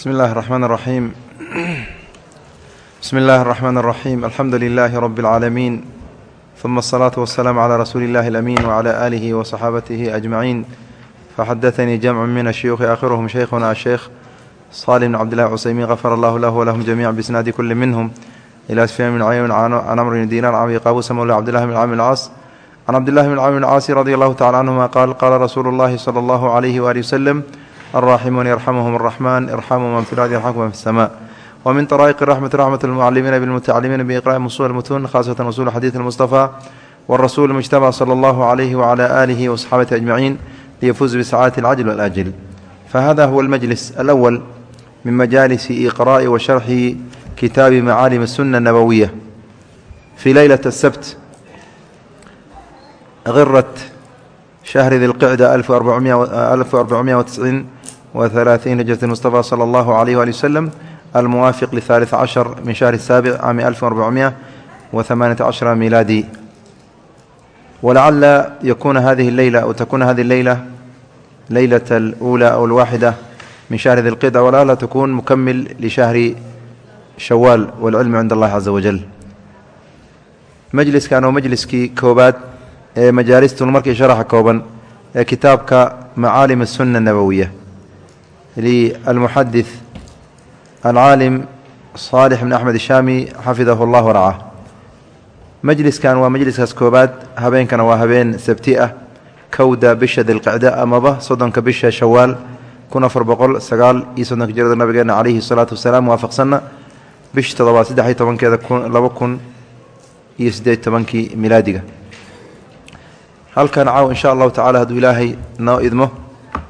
bismi illaahi raxmaan raxiim bismi illaahi araxmaan araxiim alxamdu lilaahi rabbi alcaalamiin uma asalaatu wasalaamu calaa rasuuli illahi alamiin wacalaa aalihi wa saxaabatihi ajmaciin faxadatanii jamcun min ashuyuuhi aakhiruhum sheykhuna asheykh saalih bn cabdillahi cuseymiin kafara allahu lahu walahum jamiican bisnaadi kulli minhum. Ilaa sufyaan bn caymin can amr bn diinaar can abi qaabuusa mawla cabdillahi bn cami alcaas can cabdillahi bn cami alcaasi radi allahu tacala canhuma qaal qaala rasuulu llahi sala allahu calayhi waali waslem الراحمون يرحمهم الرحمن ارحموا من في الأرض يرحمكم من في السماء ومن طرائق الرحمة رحمة المعلمين بالمتعلمين بإقراء أصول المتون خاصة أصول حديث المصطفى والرسول المجتمع صلى الله عليه وعلى آله وصحابته أجمعين ليفوز بسعادة العجل والآجل فهذا هو المجلس الأول من مجالس إقراء وشرح كتاب معالم السنة النبوية في ليلة السبت غرة شهر ذي القعدة 1490 وثلاثين هجرة المصطفى صلى الله عليه وآله وسلم الموافق لثالث عشر من شهر السابع عام 1418 عشر ميلادي ولعل يكون هذه الليلة أو تكون هذه الليلة ليلة الأولى أو الواحدة من شهر ذي القعدة ولعل تكون مكمل لشهر شوال والعلم عند الله عز وجل majliskan oo majliskii koobaad ee majaalistun markii sharaxa kooban ee kitaabka macaalim asunna nabowiya lialmuxadid alcaalim saalix bn axmed ishaami xafidahu llahu raca majliskan waa majliskaas koobaad habeenkana waa habeen sabti ah kowda bisha dilqicda amaba soddonka bisha shawaal kun afar boqol sagaal iyo soddonka jirada nabigeena calayhi salaatu wasalaam waafaqsanna bisha toddobaad saddex iyo tobankeeda laba kun iyo siddeed tobankii milaadiga halkan caaw in sha allahu tacala hadduu ilaahay noo idmo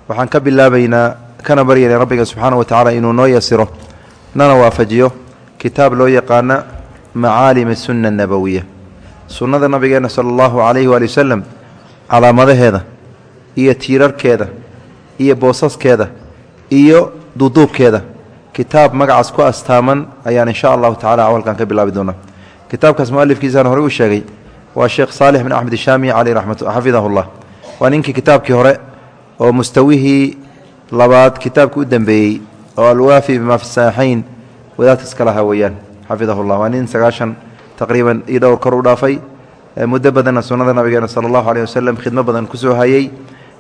waxaan ka bilaabaynaa kana baryana rabbiga subxaana wa tacaala inuu noo yasiro nana waafajiyo. Kitaab loo yaqaana macaalim sunna annabowiya sunnada nabigeenna sala allahu calayhi waali wasalam calaamadaheeda iyo tiirarkeeda iyo boosaskeeda iyo duuduubkeeda kitaab magacaas ku astaaman ayaan insha allahu tacala awalkan ka bilaabi doonaa. Kitaabkaas mualifkiisaan horey u sheegay waa sheekh saalix bin axmed ishaami caleyh raxmat xafidahu llah waa ninkii kitaabkii hore oo mustawihii labaad kitaabka u dambeeyey oo alwaafi bima fi saxiixayn wadaadka iska lahaa weeyaan xafidahu llah waa nin sagaashan taqriiban iyo dhowr kor u dhaafay. Muddo badanna sunnada nabigeena sala allahu aleyh wasalam khidmo badan ku soo hayey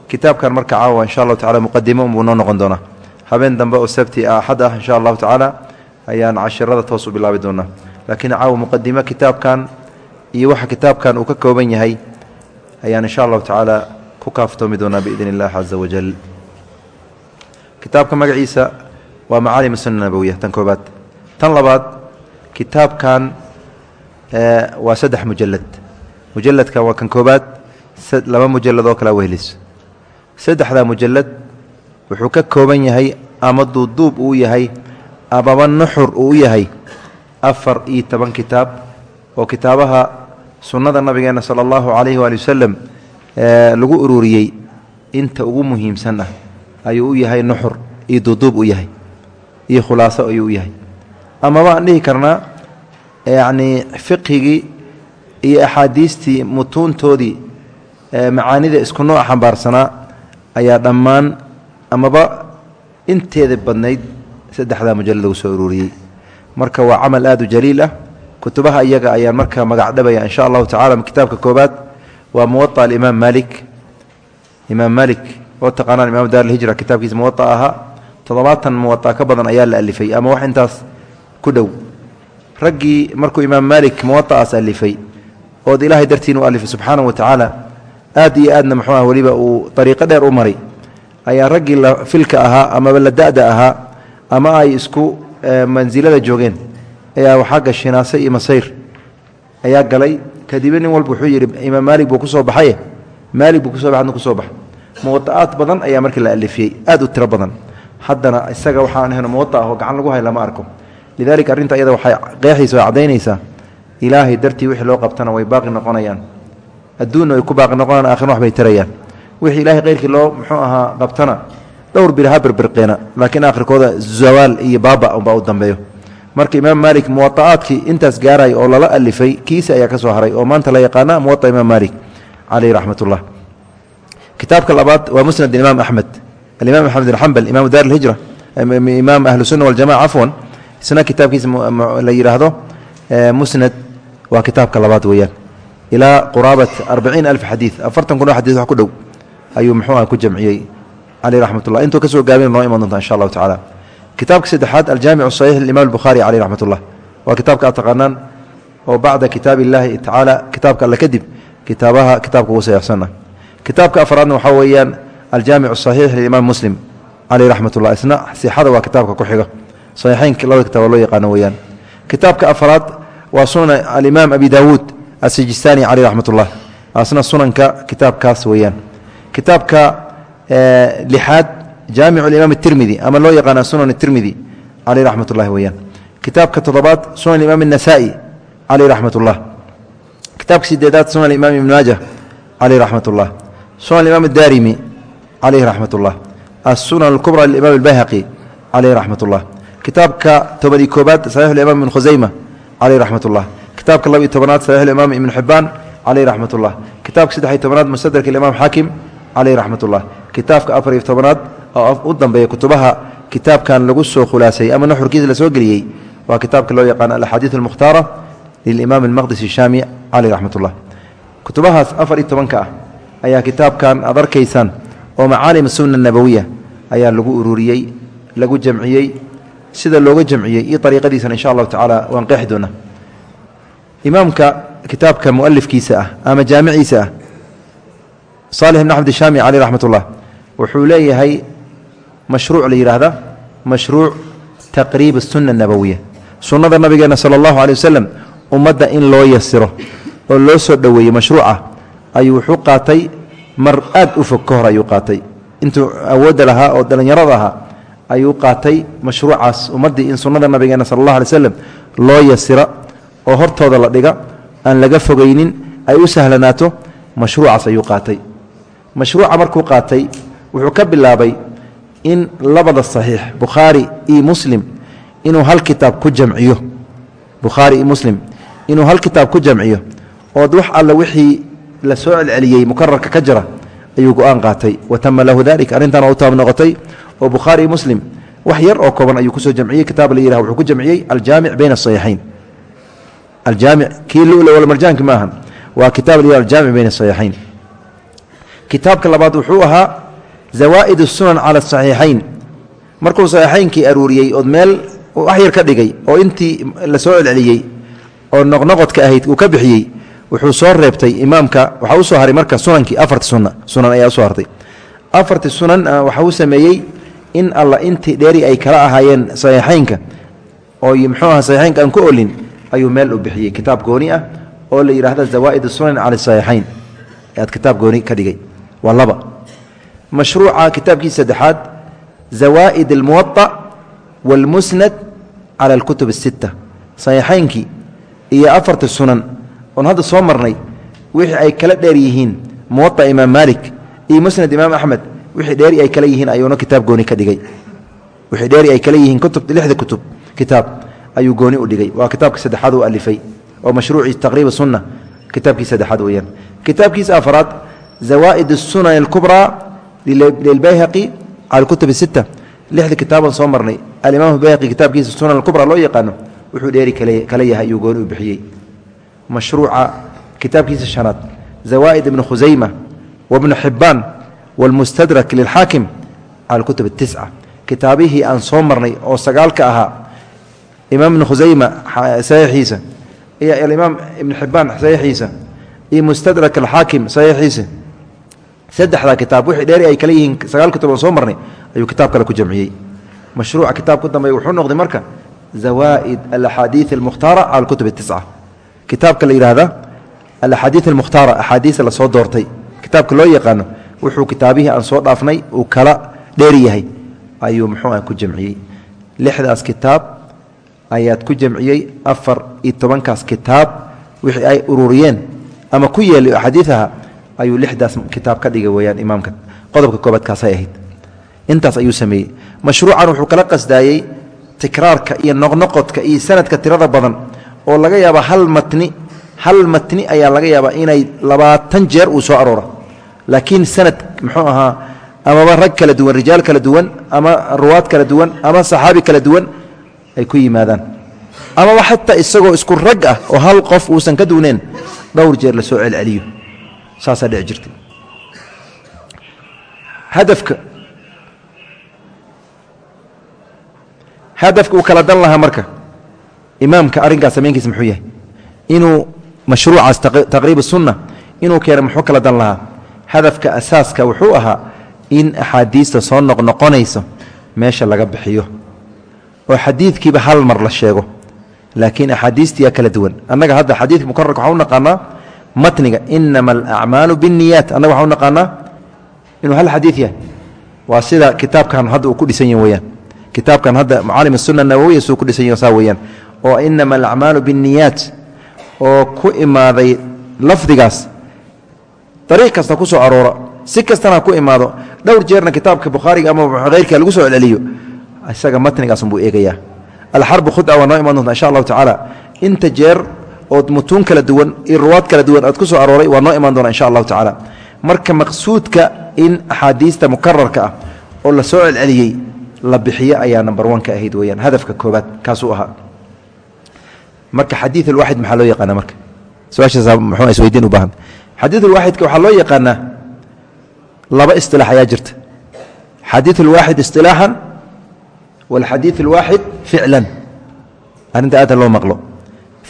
kitaabkan marka caawa insha allahu tacala muqadimo unbuu noo noqon doonaa. Habeen dambe oo sabti axad ah insha allahu tacaala ayaan cashirada toos u bilaabi doonaa. Laakiin caawa muqadimo kitaabkan iyo waxa kitaabkan uu ka kooban yahay ayaan insha allahu tacaala ku kaaftoomi doonaa biidn illahi caza wajal kitaabka magaciisa waa macaalim sunna nabowiya tan koobaad. Tan labaad kitaabkan waa saddex mujalad mujaladka waa kan koobaad laba mujalad oo kala weheliso saddexdaa mujalad wuxuu ka kooban yahay ama duuduub uu yahay amaba nuxur uu u yahay afar iyo toban kitaab oo kitaabaha sunnada nabigeena sala allahu calayhi waali wasalam lagu ururiyey inta ugu muhiimsan ah ayuu u yahay nuxur iyo duuduub u yahay iyo khulaaso ayuu u yahay. Amaba aan dhihi karnaa yacnii fiqhigii iyo axaadiistii mutuuntoodii macaanida isku nooc xambaarsanaa ayaa dhammaan amaba inteeda badnayd saddexdaa mujallad lagu soo ururiyey. Marka waa camal aad u jaliil ah kutubaha iyaga ayaan markaa magacdhabaya insha allahu tacala kitaabka koobaad waa muwa imaam malik imaam malik oo taqaanaan imaam daarlhijra kitaabkiisa muwa ahaa todobaatan muwaa ka badan ayaa la alifay ama wax intaas ku dhow. Raggii markuu imaam malik muwaaas alifay ood ilaahay dartiin u alifay subxaana wa tacaala aad iyo aadna muxuuah weliba uu dariiqo dheer u maray. Ayaa raggii filka ahaa amaba ladada ahaa ama ay isku eh, mansilada joogeen ayaa waxaa gashinaase iyo masayr ayaa galay. Kadibna nin walba wuxuu yidhi imaam maalik buu ku soo baxaye? Maalik buu kuso baxadna ku soo bax muwaa'aad badan ayaa markii la alifiyey aad u tiro badan. Haddana isaga waxaan ahayno muwaa ah oo gacan lagu hay lama arko. Lidalika arrinta iyada waxay qeexaysa oo caddaynaysaa ilaahay dartii wixii loo qabtana way baaqi noqonayaan. Adduunna way ku baaqi noqonayaan aakhirna waxbay tarayaan wixii ilaahay khayrkii loo muxuu ahaa qabtana dhowr bir ha laakiin aakhirkooda zawaal iyo baaba unbaa u dambeeyo marka imaam maalik muwaa'aadkii intaas gaaray oo lala alifay kiisa ayaa ka haray oo maanta la yaqaana muwa'a imaam maalik caleyh raxmat ullah kitaabka labaad waa musnad imaam axmed alimaam axmed bin imaamu daar alhijra imaam ahlusunna waljamaca cafwan isna kitaabkiisa la yidhaahdo musnad waa kitaabka labaad weeyaan. Ilaa quraabat arbaciin alf xadiid afartan kun oo xadiis ku dhow ayuu muxuuah ku jamciyey caleyh raxmat ullah intuu ka soo gaabina noo iman doonta insha allahu tacala kitaabka saddexaad aljaamic saxiix limaam albukhaari caleyh raxmat ullah waa kitaabka aad taqaanaan oo bacda kitaab illaahi tacaala kitaabka alle kadib kitaabaha kitaabka ugu saxiixsanna. Kitaabka afraadna waxaa weeyaan aljaamic saxiix limaam muslim caleyh raxmat ullah isna sixada waa kitaabka ku xiga. Saxiixeynka labada kitaab loo yaqaano weeyaan. Kitaabka afraad waa sunan alimaam abi daawuud asijistani caleyh raxmat ullah asna sunanka kitaabkaas weeyaan. Kitaabka lixaad jaamic imaam اtirmidi ama loo yaqaana sunan اtirmidi caleyh raxmat ullahi weyaan kitaabka toddobaad sunan imaam الnasa'i caleyh raxmat ullah kitaabka sideedaad sunan imaam ibn maaja caleyh raxmat ullah sunan imaam اdarimi caleyh raxmat ullah asunan اkubra limaam اlbayhaqi caleyh raxmat ullah kitaabka tobadi koobaad saxiix imaam ibn khusayma caleyh raxmat ullah kitaabka laba iyo tobanaad saxiix imaam ibn xibaan caleyh raxmat ullah kitaabka saddex iyo tobanaad mustadrak imaam xaakim caleyh raxmat ullah kitaabka afar iyo tobanaad oo u dambeeya kutubaha kitaabkan lagu soo khulaasay ama nuxurkiisa la soo geliyey waa kitaabka loo yaqaan alaxaadiid almukhtaara lilimaam almaqdisi shaami caleyh raxmat ullah kutubahaas afar iyo tobanka ah ayaa kitaabkan aad arkaysaan oo macaalim sunna nabowiya ayaa lagu ururiyey lagu jamciyey sida looga jamciyey iyo ariiqadiisana insha allahu tacaala waan qeexi doonaa. Imaamka kitaabka mualifkiisa ah ama jaamiciisa ah saalix ibn axmed shaami caleyh raxmat ullah wuxuu leeyahay mashruuc la yidhaahda mashruuc taqriib asunna nabowiya sunnada nabigeena sala allahu caley wasalam ummadda in loo yasiro oo loo soo dhoweeyey mashruuca ayuu wuxuu qaatay mar aad u fog ka hor ayuu qaatay. Intuu awoodda lahaa oo dhallinyarada ahaa ayuu qaatay mashruucaas ummaddii in sunnada nabigeena sala allah alay slam loo yasira oo hortooda la dhiga aan laga fogaynin ay u sahlanaato mashruucaas ayuu qaatay. Mashruuca markuu qaatay wuxuu ka bilaabay in labada saxiix bukhaari iyo muslim inuu hal kitaab ku jamciyo. Bukhaari iyo muslim inuu hal kitaab ku jamciyo. Ood wax alle wixii la soo celceliyey mukararka ka jira ayuu go'aan qaatay. Wa tama lahu dalik arrintan u taab noqotay. Oo bukhaari iyo muslim wax yar oo kooban ayuu ku soo jamciyey kitaab la yihah wuxuu ku jamciyey aljaamic bayna asaxiixayn aljaamic kii lula walmarjaanki ma ahan. Waa kitaab la yihah aljaamic bayna asaxiixayn kitaabka labaad wuxuu ahaa zawaaid sunan cala saxiixayn. Markuu saxiixaynkii aruuriyey ood meel wax yar ka dhigay oo intii la soo celceliyey oo noqnoqodka ahayd uu ka bixiyey wuxuu soo reebtay imaamka waxaa u soo haray marka sunankii afarti sun sunan ayaa u soo hartay. Afarti sunan ah, waxa uu sameeyey in alla intii dheeri ay kala ahaayeen saxiixaynka oo muxuu aha saxiixaynka aan ku olin ayuu meel u bixiyey. Kitaab gooni ah oo la mashruuca kitaabkiisa saddexaad zawaa'id almuwaطa wاlmusnad cala اlkutub الsita saxiixaynkii iyo afarta sunan oon hadda soo marnay wixii ay kala dheer yihiin muwaطa imaam maalik iyo musnad imaam axmed wixii dheeri ay kala yihiin ayuuna kitaab gooni ka dhigay wixii dheeri ay kala yihiin kutub lixda kutub kitaab ayuu gooni u dhigay waa kitaabka saddexaad uu alifay oo mashruucii taqriib sunna kitaabkiisa saddexaad weeyaan kitaabkiisa afraad zawaa'id الsunan اlkubraa lilbayhaqi cala kutub sita lixda kitaaban soo marnay alimaam bayhaqi kitaabkiisa sunan alkubra loo yaqaano wuxuu dheeri kala yahay ayuu gooni u bixiyey mashruuca kitaabkiisa shanaad zawaa'id ibnu khusayma wabnu xibaan wاlmustadrak lilxaakim cala kutub اtisca kitaabihii aan soo marnay oo sagaalka ahaa imaam ibnu khusayma saxiixiisa iyo alimaam ibnu xibaan saxiixiisa iyo mustadrak alxaakim saxiixiisa saddexdaa kitaab wixii dheeri ay kala yihiin sagaal kutub aan soo marnay ayuu kitaab kale ku jamciyey. Mashruuca kitaab ku dambeeya wuxuu noqday marka zawaa'id alaxaadiid almukhtaara cala alkutub اtisca kitaabka la yidhaahda alaxaadiid almukhtaara axaadiisa la soo doortay. Kitaabka loo yaqaano wuxuu kitaabihii aan soo dhaafnay uu kala dheeri yahay ayuu muxuu ah ku jamciyey. Lixdaas kitaab ayaad ku jamciyey afar iyo tobankaas kitaab wixii ay ururiyeen ama ku yeelay axaadiiaha ayuu lixdaas kitaab ka dhigay weyaan imaamka qodobka koobaad kaasay ahayd. Intaas ayuu sameeyey. Mashruucan wuxuu kala qasdaayey tikraarka iyo noqnoqodka iyo sanadka tirada badan oo laga yaaba hal matni hal matni ayaa laga yaabaa inay labaatan jeer uu soo aroora laakiin sanad muxuu ahaa amaba rag kala duwan rijaal kala duwan ama ruwaad kala duwan ama saxaabi kala duwan ay ku yimaadaan. Amaba xataa isagoo isku rag ah oo hal qof uusan ka duwneen dhowr jeer la soo celceliyo saasaa dhici jirtay. Hadafka. Hadafka uu kala dan lahaa marka imaamka arrinkaas samaynkiisa muxuu yahay? Inuu mashruucaas taqriib sunna inuu keena muxuu kala dan lahaa? Hadafka asaaska wuxuu ahaa in axaadiista soo noqnoqonayso meesha laga bixiyo. Oo xadiidkiiba hal mar la sheego laakiin axaadiistiyaa kala duwan. Annaga hadda xadiidka mukararka waxaa u naqaanaa matniga inama alacmaalu binniyaat. Annaga waxaa u naqaanaa inuu hal xadiid yahay. Waa sida kitaabkan hadda uu ku dhisan yahi weyaan kitaabkan hadda macaalim الsuna nawowiya suu ku dhisan yahi saa weeyaan. Oo inama alacmaalu binniyaat. Oo ku imaaday lafdigaas. Dariiq kasta ku soo aroora. Si kastana ku imaado dhowr jeerna kitaabka bukhaariga ama hayrka lagu soo celceliyo isaga matnigaasunbuu eegayaa. Alxarbu khuda waa noo imaan doonta insha allahu tacaala inta jeer ood mutuun kala duwan iyo ruwaad kala duwan ood ku soo arooray waa noo imaan doona insha allahu tacaala. Marka maqsuudka in axaadiista mukararka ah oo la soo celceliyey la bixiyo ayaa number one ka ahayd weyaan hadafka koobaad kaasuu ahaa. Marka xadii alwaaxid maxaa loo yaqaana marka? Su'aashaas muxuu isweydiin u baahan. Xadii alwaaxidka waxaa loo yaqaanaa laba isilaax ayaa jirta. Xadii alwaaxid isilaaxan walxadii alwaaxid ficlan. Arrinta aada loo maqlo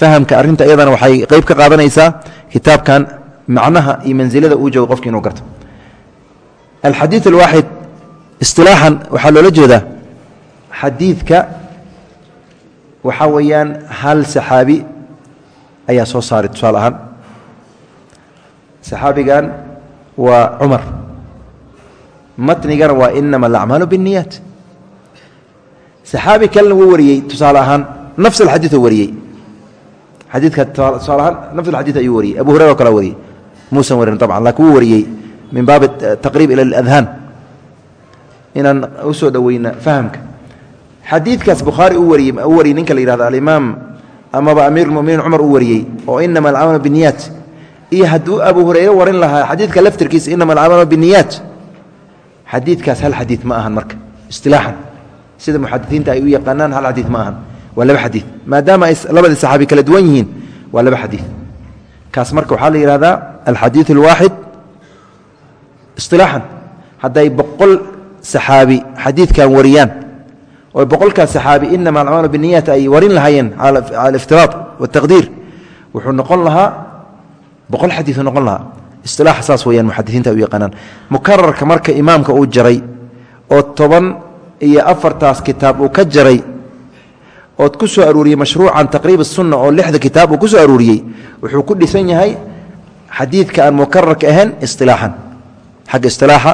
fahamka arrinta iyadana waxay qeyb ka qaadanaysaa kitaabkan macnaha iyo mansilada uu joogo qofki inuu garto. Alxadii alwaaxid isilaaxan waxaa loola jeedaa xadiidka waxaa weeyaan hal saxaabi ayaa soo saaray tusaale ahaan. Saxaabigan waa cumar. Matnigana waa inama alacmaalu biاniyaat saxaabi kalena wuu wariyey tusaale ahaan nafs alxadiiu wariyey xadiidka tusaale ahaan nafs ayuu wariyey abu hurera kala wariyey muusan warin abcan laakiin wuu wariyey min baabi taqriib ila aladhaan. Inaan u soo fahamka. Xadiidkaas bukhaari u wariyey u wariyey ninka la yihahdo alimaam amaba amiirulmuminiin cumar u wariyey oo inama alcamalu binniyaat. Iyo hadduu abu hureyre warin lahaa xadiidka laftirkiisa inama alcamalu binniyaat. Xadiidkaas hal xadiid ma ahan marka istilaaxan. Sida muxadiiinta ay u yaqaanaan hal xadiid ma ahan waa laba xadiid maadaama ay labadii saxaabi kala duwan yihiin waa laba xadiid kaas marka waxaa la yihahdaa alxadiid اlwaaxid isilaaxan hadday boqol saxaabi xadiidkan wariyaan oo boqolkaas saxaabi inama alcamalu biniyat ay warin lahaayeen cala aliftiraad waataqdiir wuxuu noqon lahaa boqol xadiiu noqon lahaa. Isilaaxa saas weyaan muxadisiinta u yaqaanaan. Mukararka marka imaamka uu jaray oo toban iyo afartaas kitaab uu ka jaray ood ku soo aruuriyey mashruucan taqriib sunna oo lixda kitaab uu ku soo aruuriyey wuxuu ku dhisan yahay xadiidka aan mukararka ahayn isilaaxan xagga isilaaxa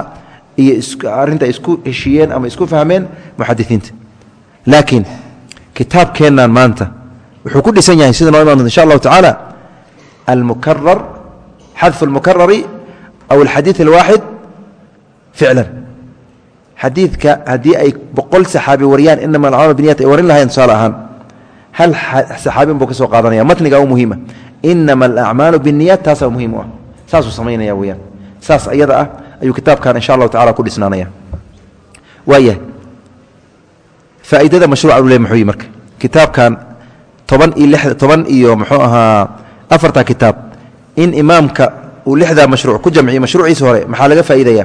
iyo arinta isku heshiiyeen ama isku fahmeen muxadisiinta laakiin kitaabkeennan maanta wuxuu ku dhisan yahay sida noo iman doonta insha allahu tacaala almukarar xadfu almukarari aw alxadiid alwaaxid ficlan xadiidka haddii ay boqol saxaabi wariyaan inama alcamaal biniyat ay warin lahayen tusaale ahaan hal saxaabin buu ka qaadanaya? Matniga u muhiima. Inama alacmaalu biniyat taasaa muhiim u ah. Saasuu samaynaya weyaan saas iyada ah ayuu kitaabkan insha allahu tacala ku dhisnaanaya waayahay faa'iidada mashruuca u le muxuu yi marka. Kitaabkan toban iyo lix toban iyo muxuu ahaa afarta kitaab in imaamka uu lixdaa mashruuc ku jamciyo mashruuciisa hore maxaa laga faa'iidaya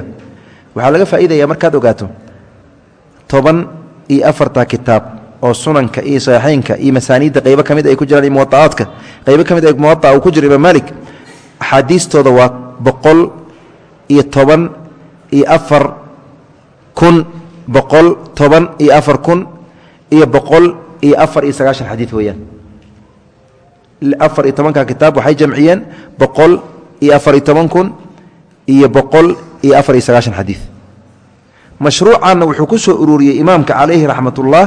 waxaa laga faa'iidaya markaad ogaato toban iyo afarta kitaab oo sunanka iyo saxiixeynka iyo masaaniidda qaybo ka mid ay ku jiraan iyo muwaaaadka qaybo ka mid ay muwaaa uu ku jiro imaam maalik axaadiistooda waa boqol iyo toban iyo afar kun boqol toban iyo afar kun iyo boqol iyo afar iyo sagaashan xadiid weeyaan. Afar iyo tobanka kitaab waxay jamciyeen boqol iyo afar iyo toban kun iyo boqol iyo afar iyo sagaashan xadiid mashruucanna wuxuu ku soo ururiyey imaamka calayhi raxmatullah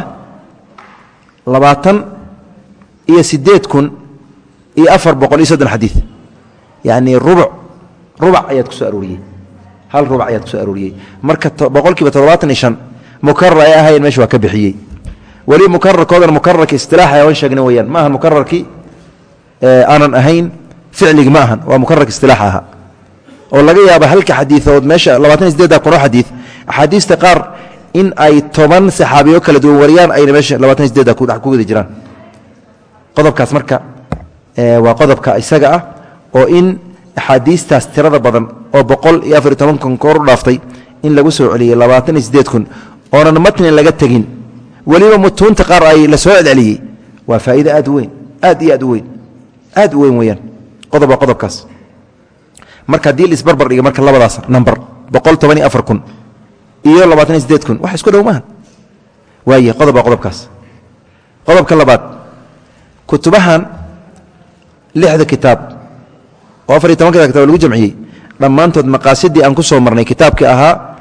labaatan iyo siddeed kun iyo afar boqol iyo soddon xadiid yacnii rubuc rubac ayaad ku soo arooriyey hal rubac ayaad ku soo arooriyey marka boqolkiiba toddobaatan iyo shan mukarar ay ahayen meesha waa ka bixiyey. Weli mukararkoodana mukararka istilaaxa aan sheegna weyaan ma ahan mukararkii aanan ahayn ficligi ma ahan. Waa mukararka istilaaxa ahaa oo laga yaaba halka xadiidood meesha labaatan iyo sideedda kunoo xadiid axaadiista qaar in ay toban saxaabiyo kala duwan wariyaan ayna meesha labaatan iyo sideedda ku guda jiraan. Qodobkaas marka waa qodobka isaga ah oo in axaadiistaas tirada badan oo boqol iyo afariy toban kun koor u dhaaftay in lagu soo celiyey labaatan iyo sideed kun oonan matnin laga tegin weliba mutuunta qaar ay la soo celceliyey waa faa'iide aad u weyn aad iyo aad u weyn aad u weyn weyaan qodob waa qodobkaas marka haddii laisbarbar dhiga marka labadaas number boqol toban iyo afar kun iyo labaatan iyo sideed kun. Wax isku dhow waaye qodob waa qodobkaas. Qodobka labaad kutubahan lixda kitaab oo afar iyo lagu jamciyey. Dhammaantood maqaasidii aan ku soo marnay kitaabkii ahaa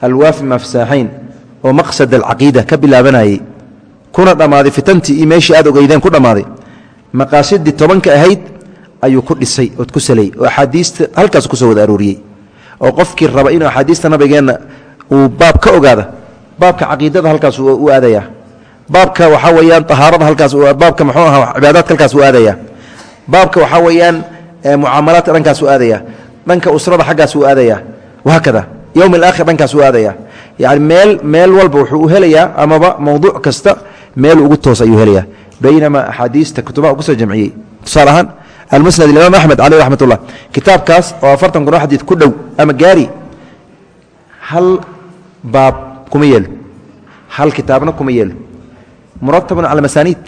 alwaafi mafsaaxayn oo maqsad alcaqiida ka bilaabanayey. Kuna dhammaaday fitantii iyo meeshii aad ogeydeen ku dhammaaday maqaasidii tobanka ahayd ayuu ku dhisay ood ku salay oo axaadiista halkaas ku soo wada arooriyey oo qofkii raba inuu axaadiista nabigeenna uu baab ka ogaada baabka caqiidada halkaas u aadaya. Baabka waxaa weyaan ahaarada halkaas baabka mxuu aha cibaadaadka halkaas u aadaya. Baabka waxaa weeyaan mucaamalaadka dhankaas u aadaya. Dhanka usrada xaggaas u aadaya. Wahaakada yowm alaakhir dhankaas u aadaya. Yani meel meel walba wuxuu u helayaa amaba mowduuc kasta meel ugu toos ayuu helayaa. Baynamaa axaadiista kutubaha ku soo jamciyey. Tusaale ahaan almusnad imaam axmed caleyh raxmat ullah kitaabkaas oo afartan kun oo xadiid ku dhow ama gaari hal baab kuma yeelo hal kitaabna kuma yeelo muratabun cala masaaniid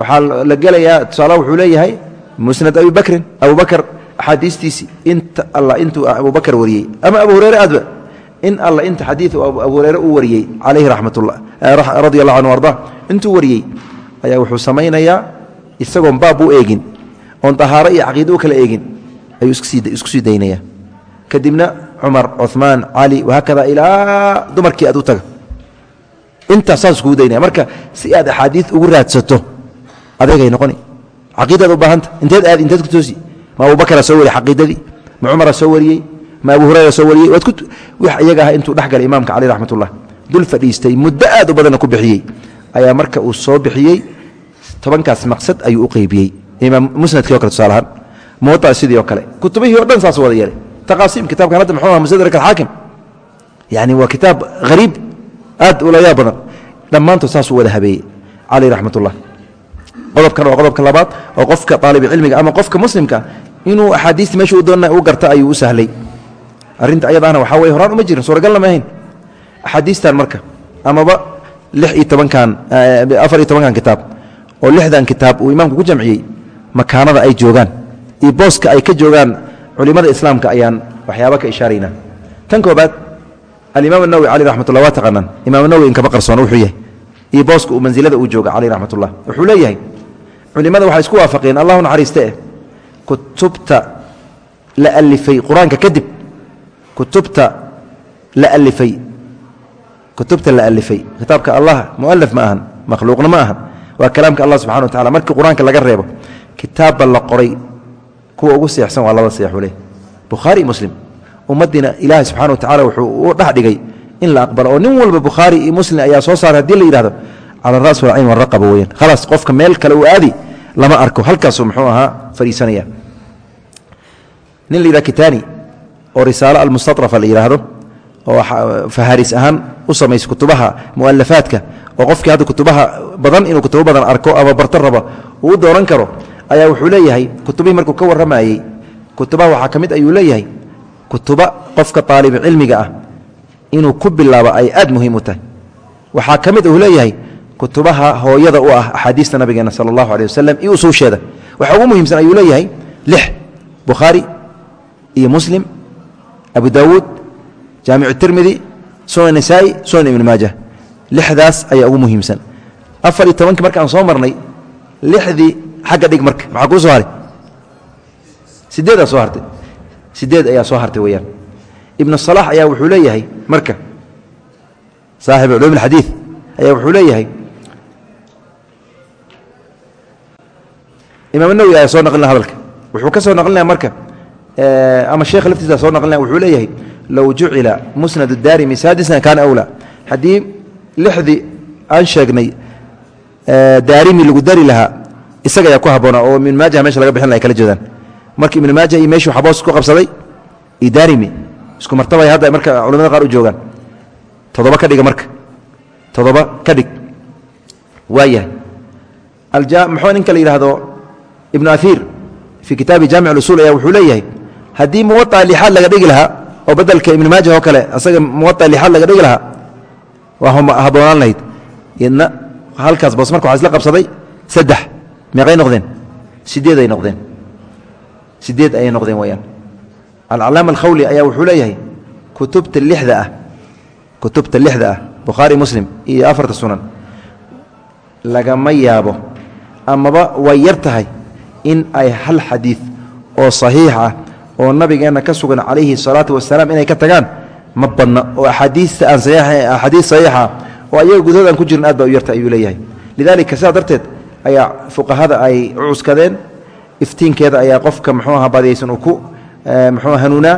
waxaa la gelayaa tusaala wuxuu leeyahay musnad abi bakrin abu bakr axaadiistiisii inta alla intuu abu bakr wariyey. Ama abu hureyre aadba in alla inta xadiiu abu hureyre uu wariyey calayhi raxmatullah radi allahu canhu arda intuu wariyey ayaa wuxuu samaynayaa isagoon oon tahaaro iyo caqiida u kala eegin ayuu isku sii daynaya. Kadibna cumar cumaan cali wahaakada ilaa dumarkii aad u taga. Intaas saas iskugu daynaya. Marka si aad axaadii ugu raadsato adeegay noqoni. Caqiidaad u baahanta inteed aad inteed ku toosi. Ma abubakra soo wariyey caqiidadii ma cumara soo wariyey? Ma abu hurayra soo wariyey? Wix iyaga ah intuu dhexgalay imaamka caleyh raxmat ullah dul fadhiistay muddo aad u badanna ku bixiyey. Ayaa marka uu soo bixiyey tobankaas maqsad ayuu u qeybiyey imaam musnadkii o kale tusaalahaan muwaaa sidii oo kale kutubihii o dhan saas wada yeelay. Taqaasiim kitabkan hadda muxuu aha mustadrak alxaakim yani waa kitaab hariib aad ulayaa badan. Dhammaantood saasuu wada habeeyey. Caleyh raxmat ullah qodobkan waa qodobka labaad oo qofka aalibcilmiga ama qofka muslimka inuu axaadiista meesha u doona u garta ayuu u sahlay. Arrinta ayadaana waxaa weye horaan uma jirin suuragal lama ahayn. Axaadiistan marka amaba lix iyo tobankan afar iyo tobankan kitaab oo lixdan kitaab uu imaamku ku jamciyey makaanada ay joogaan iyo booska ay ka joogaan culimada islaamka ayaan waxyaaba ka ishaaraynaa tan koobaad alimaam anawowi caleyh raxmatullah waa taqaanaan. Imaam nawowi inkama qarsoona wuxuu yahay. Iyo booska uu mansilada uu jooga caleyh raxmatullah wuxuu leeyahay culimada waxay isku waafaqeen allahu naxariiste eh kutubta la alifay qur'aanka kadib kutubta la alifay kutubta la alifay kitaabka allah mualaf ma ahan makhluuqna ma ahan. Waa kalaamka allah subxana wa tacala markii qur'aanka laga reebo kitaabba la qoray kuwa ugu seexsan waa laba seexu leh bukhaari muslim. Ummaddiina ilaahay subxana wa tacala wuxuu u dhex dhigay in la aqbalo oo nin walba bukhaari iyo muslim ayaa soo saaray haddii la yidhahdo cala aras walcayn waraqaba weyaan khalaas qofka meel kale uu aadi lama arko. Halkaasuu muxuu ahaa fadhiisanaya. Nin la yidhah kitani oo risaalo almustatrafa la yidhaahdo oo faharis ahaan u samaysa kutubaha mualafaadka oo qofkii hadda kutubaha badan inuu kutubo badan arko ama barto rabo uu doonan karo ayaa wuxuu leeyahay kutubihii markuu ka warramayey kutubaha waxaa ka mid ayuu leeyahay kutuba qofka aalib cilmiga ah inuu ku bilaabo ay aad muhiim u tahay. Waxaa ka mid uu leeyahay kutubaha hooyada u ah axaadiista nabigeena sala allahu aleh wasalam iyo usuusheeda waxaa ugu muhiimsan ayuu leeyahay lix bukhaari iyo muslim abu daawuud jaamicu tirmidi sunan nisaa'i sunan ibni maaja. Lixdaas ayaa ugu muhiimsan. Afar iyo tobankii markaan soo marnay lixdii xagga dhig marka. Maxaa kuu soo haray? Sideedaa soo hartay. Sideed ayaa soo hartay weyaan ibnu salax ayaa wuxuu leeyahay marka saaxibu culuum alxadiid ayaa wuxuu leeyahay imaam nawowi ayaa soo naqlina hadalka. Wuxuu ka soo naqlinaya marka ama sheekha laftiisa soo naqlinaya wuxuu leeyahay low jucila musnad daarimi saadisan kaana awlaa. Haddii lixdii aan sheegnay daarimi lagu dari lahaa isaga ayaa ku habboonaa oo ibnu maaja meesha laga bixin laha ay kala jeedaan. Marka ibnu maaja iyo meeshuu xaboos ku qabsaday idarimi isku martabay hadda marka culamada qaar u joogaan. Toddoba ka dhiga marka. Toddoba ka dhig. Waayahay. Muxuu ninka la yidhaahdo? Ibnu ahiir fii kitaabi jaamic usul ayaa wuxuu leeyahay haddii muwaطa lixaad laga dhigi lahaa oo bedelka ibn maajah oo kale asaga muwaطa lixaad laga dhigi lahaa waa haboonaan lahayd. Idna halkaas boos marka waxa isla qabsaday saddex meeqay noqdeen? Sideed ay noqdeen. Sideed ayay noqdeen weyaan alcalaama alkhawli ayaa wuxuu leeyahay kutubta lixda ah kutubta lixda ah bukhaari muslim iyo afarta sunan. Lagama yaabo amaba way yar tahay in ay hal xadiid oo saxiix ah oo nabigeenna ka sugan calayhi salaatu wasalaam inay ka tagaan ma badna oo axaadiista aan axaadiis saxiixa oo ayaga gudahood aan ku jirin aad baa u yarta ayuu leeyahay. Lidaalika sidaa darteed ayaa fuqahada ay u cuskadeen iftiinkeeda ayaa qofka muxuu aha badiyaysan uu ku muxuu hanuunaa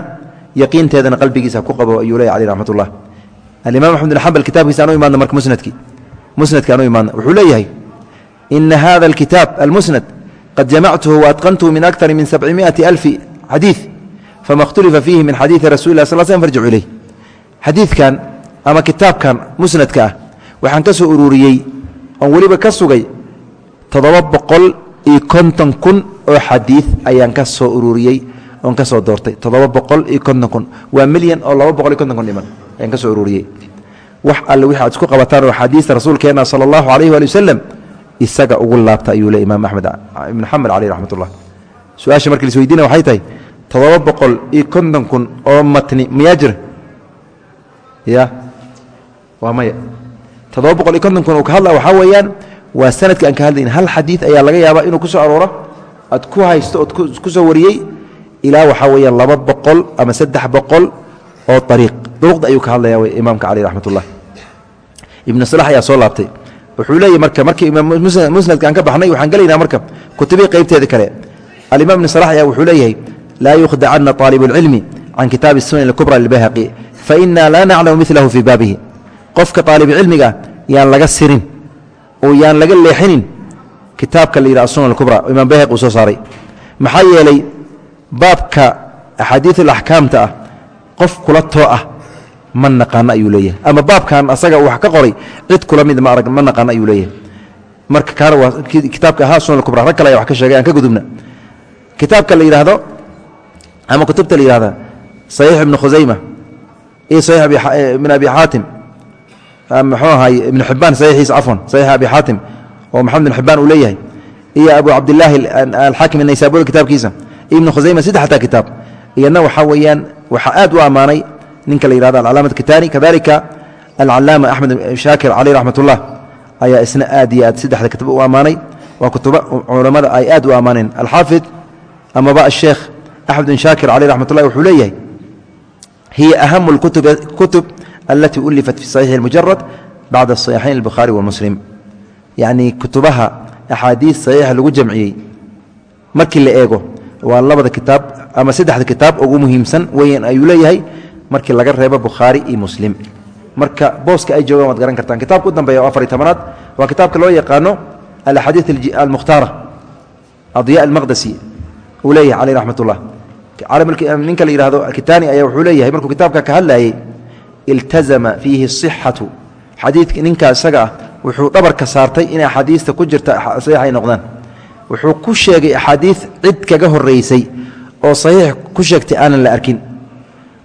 yaqiinteedana qalbigiisa ku qabo ayuu leeyahy alih raxmat ullah alimaam axmed bin xambal kitabkiisa aan u imaadna marka musnadkii musnadka aan u imaadna wuxuu leeyahay ina hada alkitaab almusnad qad jamactuhu waatqantuhu min akari min sabcimiati alfi xadiid fama اkhtulifa fiihi min xadiidi rasuli lah sal slm farjicu ilayh. Xadiidkan ama kitaabkan musnadka ah waxaan ka soo ururiyey oon weliba ka sugay toddoba boqol iyo konton kun oo xadiid ayaan ka soo ururiyey oon ka soo doortay. Toddoba boqol iyo konton kun. Waa milyan oo laba boqol iyo konton kun dhiman ayaan ka soo ururiyey. Wax alle wixi aad isku qabataan oo axaadiista rasuulkeenna sala allahu calayh waali wasalam isaga ugu laabta ayuu le imaam axmed ibnu xamed caleyh raxmat su'aasha marka lis weydiina waxay tahay toddoba boqol iyo konton kun oo matni miyaa jira? Ya waa maya. Toddoba boqol iyo konton kun uu ka hadla waxaa weeyaan waa sanadka aan ka hadlayn hal xadii ayaa laga yaabaa inuu ku soo arooro aad ku haysto ood ku soo wariyey? Ilaa waxaa weyaan laba boqol ama saddex boqol oo ariiq duruqda ayuu ka hadlaya w imaamka cali raxmat ullah ibnu salax ayaa soo laabtay. Wuxuu leeyay marka markii musnadka aan ka baxnay waxaan gelaynaa marka kutubii qaybteeda kale. Alimaam ibnu salax ayaa wuxuu leeyahay laa yukhdacanna aalibu اlcilmi can kitaabi sunan اlkubra lbayhaqi faina laa naclamu milahu fii baabihi. Qofka aalibu cilmiga yaan laga sirin oo yaan laga leexinin kitaabka la yidhah asunan kubra imaam bayhaqi uu soo saaray. Maxaa yeelay baabka axaadiid alaxkaamta ah qof kula too ah ma naqaano ayuu leeyahay. Ama baabkan asaga wax ka qoray cid kula mid ma arag ma naqaano ayuu leeyahay. Marka kaana waa kitaabka ahaa sunan kubra rag kale aya wax ka sheegay aan ka gudubna. Kitaabka la yidhaahdo ama kutubta la yihahda saxiix ibnu khusayma iyo saxiix ibn abi xaatim mxuu ahay? Ibnu xibaan saxiixiisa cafwan saxiix abi xaatim oo maxamed bin xibaan uu leeyahay. Iyo abu cabdilaahi alxaakim inaysaburi kitaabkiisa. Iyo ibnu khusayma saddextaa kitaab. Iyadna waxaa weeyaan waxaa aad u ammaanay ninka la yihahdo alcalaamat kitani kadalika alcalaama axmed shaakir caleyh raxmat ullah ayaa isna aad iyo aad saddexda kitaab u ammaanay. Waa kutuba culammada ay aad u ammaaneen. Alxaafid amaba asheekh axmed bin shaakir caleyh raxmat ullahi wuxuu leeyahay hiya ahamu اlkutub alati ulifat fi saxiixi اlmujarad bacda saxiixayn اlbukhaari wamuslim yacnii kutubaha axaadiis saxiixa lagu jamciyey markii la eego waa labada kitaab ama saddexda kitaab ugu muhiimsan weyan ayuu leeyahay markii laga reebo bukhaari iyo muslim marka booska ay joogaan waad garan kartaan kitabka u dambeeya oo afar iyo tobanaad waa kitaabka loo yaqaano alaxaadiid almukhtaara adya almaqdasi uu leeyahay caleyh raxmat ullah ninka la yihahdo kitani ayaa wuxuu leeyahay markuu kitaabka ka hadlayay iltazama fiihi sixatu. Xadiidka ninka isaga ah wuxuu dhabarka saartay in axaadiista ku jirta saxiix ay noqdaan. Wuxuu ku sheegay axaadiid cid kaga horeysay oo saxiix ku sheegtay aanan la arkin.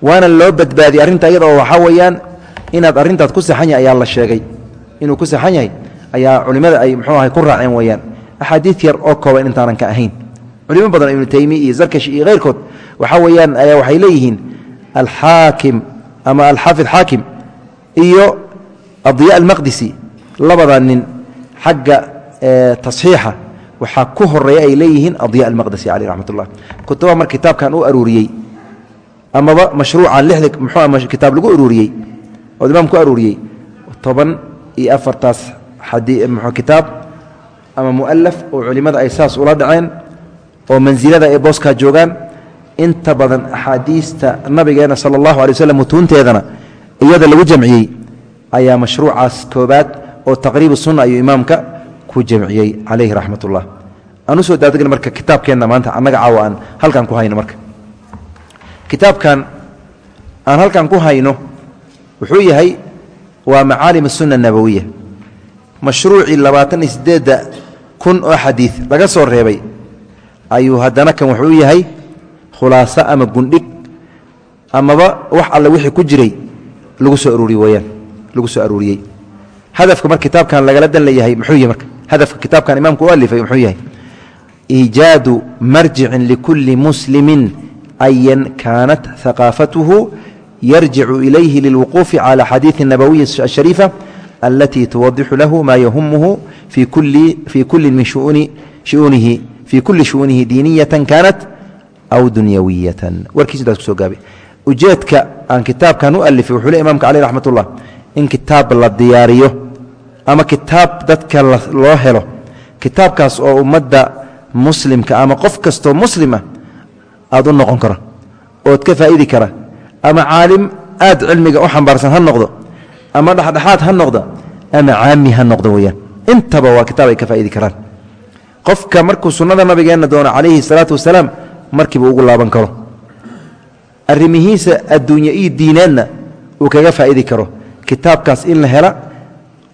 Waana loo badbaadiyey arrinta iyada oo waxaa weeyaan inaad arrintaad ku saxan yahay ayaa la sheegay. Inuu ku saxan yahay ayaa culimmada ay muxuu ahay ku raaceen weeyaan. Axaadiid yar oo kooban intaanan ka ama alxaafid xaakim iyo adya almaqdisi labada nin xagga tasxiixa waxaa ku horreeya ay leeyihiin adya almaqdisi caleyh raxmat ullah kutubaha mar kitaabkan u aruuriyey amaba mashruucan lixda muxuu kitaab lagu aruuriyey oo imaam aruuriyey toban iyo afartaas kitaab ama mualaf oo culimmada ay saas ula dhaceen oo mansilada ay booskaa joogaan inta badan axaadiista nabigeena sala allahu alay waslem mutuunteedana iyada lagu jamciyey ayaa mashruucaas koobaad oo taqriibu sunna ayuu imaamka ku jamciyey calayhi raxmat ullah aan usoo daadegna marka kitaabkeenna maanta annaga caawa aan halkan ku hayno marka kitaabkan aan halkan ku hayno wuxuu yahay waa macaalim الsuna الnabowiya mashruucii labaatan iyo sideedda kun oo xadiid laga soo reebay ayuu haddana kan wuxuu yahay khulaaso ama gundhig amaba wax alle wixii ku jiray lagu soo aruuriy weyaan lagu soo aruuriyey. Hadafka mar kitaabkan lagala dan leeyahay muxuu yahay marka? Hadafka kitaabkan imaamku u alifay muxuu yahay? Iijaadu marjicin likulli muslimin ayan kaanat haqaafatuhu yarjicu ilayhi lilwuquufi cala xadiidi nabawiyi ashariifa alatii tuwadixu lahu maa yahumuhu fii kulli min fii kulli shu'unihi diiniyatan kaanat aw dunyawiyatan warkiis intaas ku soo gaabay ujeedka aan kitaabkan u alifay wuxuu le imamka caleh raxmat ullah in kitaab la diyaariyo ama kitaab dadka loo helo kitaabkaas oo ummadda muslimka ama qof kastoo muslima aad u noqon karo ood ka faa'idi kara ama caalim aad cilmiga u xambaarsan ha noqdo ama dhexdhexaad ha noqdo ama caami ha noqdo weyaan intaba waa kitaab ay ka faa'idi karaan qofka markuu sunnada nabigeenna doono calayhi salaatu wasalaam markiiba ugu laaban karo. Arrimihiisa adduunye iyo diineedna uu kaga faa'idi karo. Kitaabkaas in la hela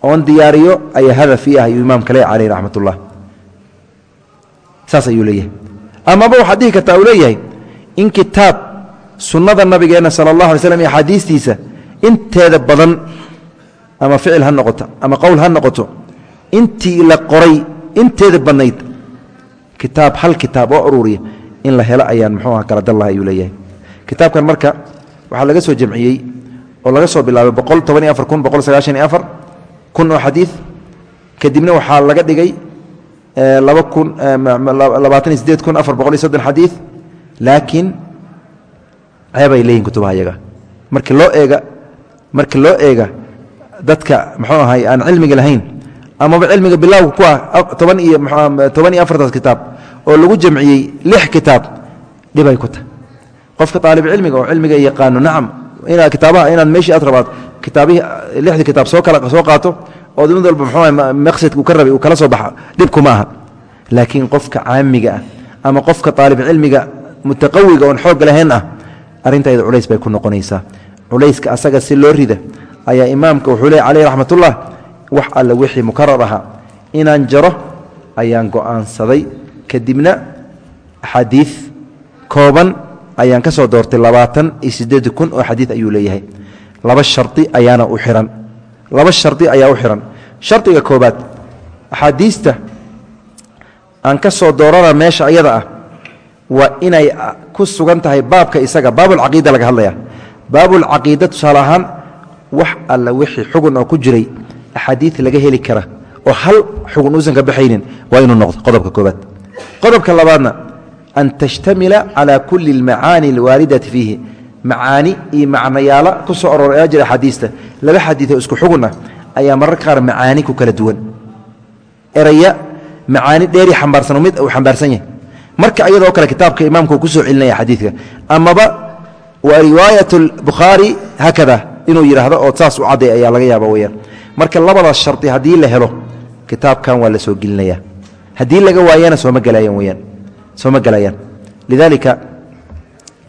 oon diyaariyo ayaa hadaf ii ah ayuu imaamka le caleyh raxmat ullah saas ayuu leeyahay. Amaba waxaad dhihi kartaa uu leeyahay in kitaab sunnada nabigeenna sala allah alay slam iyo axaadiistiisa inteeda badan ama ficil ha noqoto ama qowl ha noqoto intii la qoray inteeda badnayd kitaab hal kitaab oo ururiya in la helo ayaan muxuu aha kala laha ayuu leeyahay. Kitaabkan marka waxaa laga soo jamciyey oo laga soo bilaabay boqol toban iyo afar kun boqol sagaashan iyo afar kun oo xadiid kadibna waxaa laga dhigay laba kun labaatan iyo sideed kun afar boqol iyo soddon xadiid laakiin ceebay leeyihiin kutubaha iyaga. Markii loo eega markii loo eega dadka muxuu ahay aan cilmiga lahayn amaba cilmiga bilowga ku ah toban iyo toban iyo afartaas kitaab oo lagu jamciyey lix kitaab dhibay ku tahay qofka aalib cilmiga oo cilmiga yaqaano nacam kitaabaha inaad meeshii aad rabaad kitaabihii lixdii kitaab soo kala soo qaato oo mid walba muxuu maqsadka uu ka rabay uu kala soo baxa dhibkuma aha. Laakiin qofka caamiga ah ama qofka aalib cilmiga mutaqawiga oon xoogga lahayn ah arrintayda culays bay ku noqonaysaa. Culayska asaga si loo rida ayaa imaamka wuxuu leey caleyh raxmatullah wax alle wixii mukarar ahaa inaan jaro ayaan go'aansaday kadibna axaadiid kooban ayaan ka soo doortay labaatan iyo siddeed kun oo xadiid ayuu leeyahay. Laba shardi ayaana u xihan laba shardi ayaa u xihan shardiga koobaad axaadiista aan ka soo doorana meesha iyada ah waa inay ku sugan tahay baabka isaga baabulcaqiida laga hadlaya. Baabulcaqiida tusaale ahaan wax alla wixii xugun oo ku jiray axaadiid laga heli kara oo hal xugun uusan ka baxaynin waa inuu noqdo qodobka koobaad qodobka labaadna an tashtamila calaa kuli macaani alwaaridati fiihi. Macaani iyo macnayaala ku soo arooraya jira xadiista. Laba xadiioo isku xugun ayaa mararka qaar macaani ku kala duwan. Eraya macaani dheeri ambaarsan mid uu ambaarsan yahay. Marka iyadoo kale kitaabka imaamka uu ku soo celinaya xadiidka amaba waa riwaayat bukhaari haakada inuu yidhaahdo oo saas u cadday ayaa laga yaaba weyaan marka labada shardi haddii la helo kitaabkan waa la soo gelinaya haddii laga waayana sooma gelayan weyaan sooma gelayaan lidaalika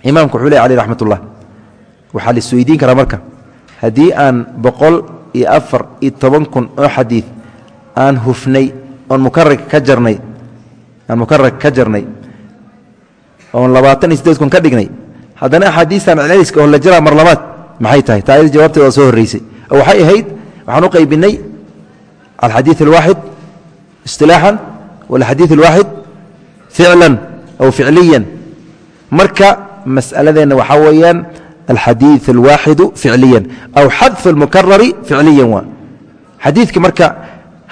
imaamku wuxuu ley aleh raxmat ullah waxaa la isweydiin karaa marka haddii aan boqol iyo afar iyo toban kun oo xadiid aan hufnay oon mukarag ka jarnay aan mukarag ka jarnay oon labaatan kun ka dhignay haddana axaadiistan celceliska oo la jaraa mar labaad maxay tahay? Taa ayada soo horreysay. Oo waxay ahayd waxaan u qaybinay alxadiid alwaaxid istilaaxan walxadiid alwaaxid ficlan aw ficliyan marka mas'aladeenna waxaa weeyaan alxadiid alwaaxidu ficliyan aw xadfu almukarari ficliyan waa xadiidka marka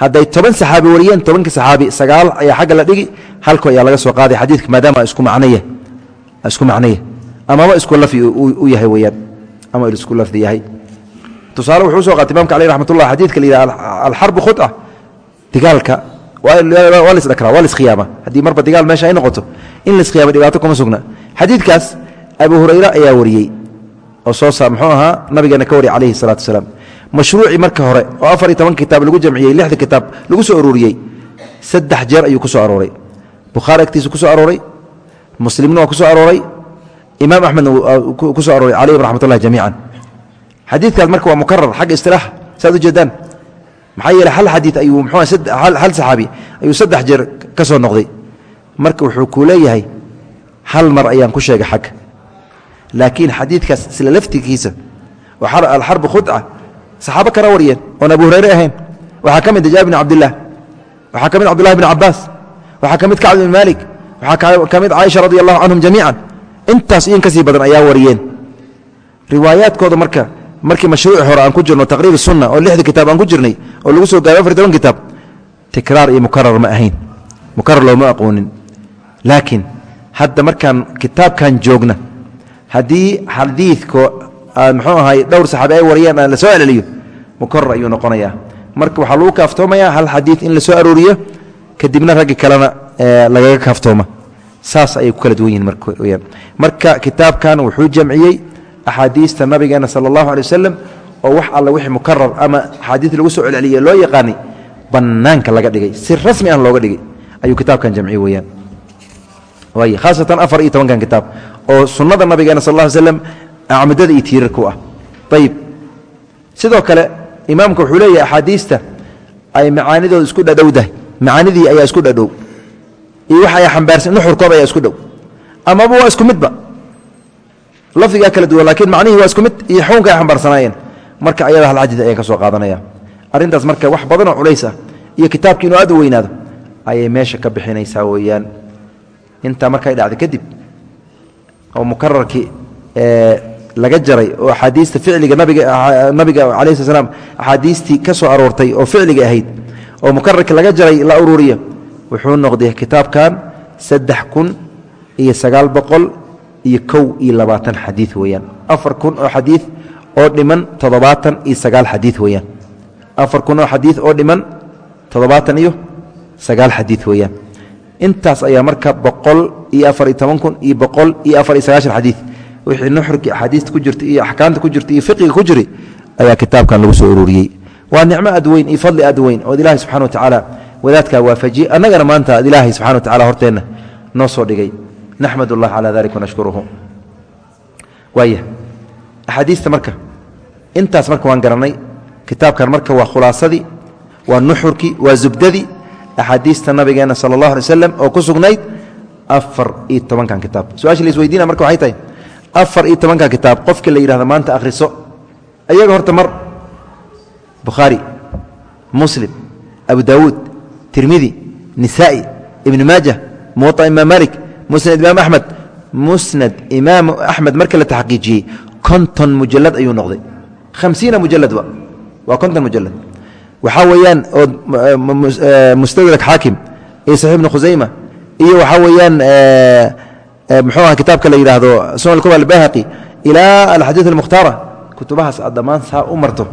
hadday toban saxaabi wariyeen tobanka saxaabi sagaal ayaa xagga la dhigi halko ayaa laga soo qaaday xadiidka maadaama isku macnaya amaba isku lafdi u yahay weyaan ama isku lafdi yahay tusaale wuxuu u soo qaatay imamka aleh raxmat ullah xadiidka la yidhaha alxarbu khuca digaalka waa lasdhakraa waa laskhiyaama haddii marba sugna. Xadiidkaas abu hurayre ayaa wariyey oo soo saa muxuu ahaa nabigeena ka wariyay calayhi salatu wasalaam mashruucii marka hore oo afar iyo toban kitaab lagu jamciyey lixda kitaab lagu soo ururiyey saddex jeer ayuu ku arooray. Bukhaari agtiisa ku arooray muslimna waa ku arooray imaam axmedna ku arooray calayhim raxmat ullahi jamiican. Xadiidkaas marka waa mukarar xagga istilaaxa saaad ujeedaan maxaa yeele hal xadii ayuu mxu hal saxaabi ayuu saddex jeer ka soo noqday. Marka wuxuu kuu leeyahay hal mar ayaan ku sheegay xagga laakiin xadiidkaas isla laftigiisa alxarbu khudca saxaabo kana wariyeen oon abu hurayre ahayn waxaa ka mid jaabir bn cabdilah waxaa ka mid cbdullahi bn cabaas waxaa ka mid kacb bn maalik waxaa ka mid caaisha radi allahu canhum jamiican. Intaas iyo in ka sii badan ayaa wariyeen. Riwaayaadkooda marka markii mashruuci hore aan ku jirno taqriib sunna oo lixda kitaab aan ku jirnay oo lagu soo gaaro afar toban kitaab tikraar iyo mukarar ma ahayn. Mukarar looma aqoonin. Laakiin hadda markaan kitaabkan joogna haddii xadiidko muxuu ahay dhowr saxaabi ay wariyeen aan la soo mukarar ayuu noqonayaa. Marka waxaa lagu kaaftoomayaa hal xadiid in la soo arooriyo kadibna raggi kalena lagaga kaaftooma saas ayay ku kala duwan marweyaan marka kitaabkan wuxuu jamciyey axaadiista nabigeena sala allahu alay wasalam oo wax alla wixii mukarar ama axaadiis lagu soo celceliye loo yaqaanay bannaanka laga dhigay. Si rasmi ah looga dhigay ayuu kitaabkan jamciyey weyaan waay khaasatan afar iyo tobankan kitaab oo sunnada nabigeena sal alla ly slam acmudada iyo tiirarku ah. Ayib sidoo kale imaamka wuxuu leeyahay axaadiista ay macaanidooda isku dhadhowdahay macaanidii ayaa isku dhadhow. Iyo waxa ay ambaarsan nuxurkooda ayaa isku dhow amaba waa isku midba lafdigaa kala duwan laakiin macnihii waa isku mid iyo xukunka ay xambaarsanaayeen marka ayada hal xadiid ayaan ka qaadanaya arrintaas marka wax badanoo culays ah iyo kitaabkii inuu aad u weynaado ayay meesha ka bixinaysaa weeyaan. Intaa markay dhacda kadib oo mukararkii laga jaray oo axaadiista ficliga nabiga calayi sl slam axaadiistii ka aroortay oo ficliga ahayd oo mukararkii laga jaray la ururiya wuxuu noqday kitaabkan saddex kun iyo sagaal boqol iyo kow iyo labaatan xadii weyaan afar kun oo xadii oo dhiman toddobaatan iyo sagaal xadii weyaan afar kun oo xadii oo dhiman toddobaatan iyo sagaal xadii weyaan intaas ayaa marka boqol iyo afar iyo toban kun iyo boqol iyo afar iyo sagaashan xadii wixii nuxurkii axaadiista ku jirta iyo axkaamta ku jirta iyo fiqiga ku jiray ayaa kitaabkan lagu soo ururiyey. Waa nicmo aad weyn iyo fadli aad weyn ood ilaahay subxana wa tacaala wadaadkaa waafajiye annagana maanta ad ilaahay subxana wa tacala horteenna noo soo dhigay naxmad ullah calaa dalik wanashkuruhu waaya axaadiista marka intaas marka waan garannay kitaabkan marka waa khulaasadii waa nuxurkii waa zubdadii axaadiista nabigeenna sala allah alay slam oo ku sugnayd afar iyo tobankan kitaab su'aasha la isweydiina marka waxay tahay afar iyo tobankan kitaab qofkii la yidhahda maanta akhriso ayaga horta mar bukhaari muslim abu daawuud tirmidi nisaa'i ibni maaja muwaطa imaam musnad imaam axmed musnad imaam axmed marka la taxqiijiyey konton mujalad ayuu noqday. Hamsiina mujalad waa konton mujalad waxaa weeyaan oo mustadrak xaakim iyo saxiix ibnu khusayma iyo waxaa weeyaan muxuu aha kitaabka la yidhaahdo sunan alkuba albahaqi ilaa alxadiid almukhtaara kutubahaas aad dhammaan saa u marto.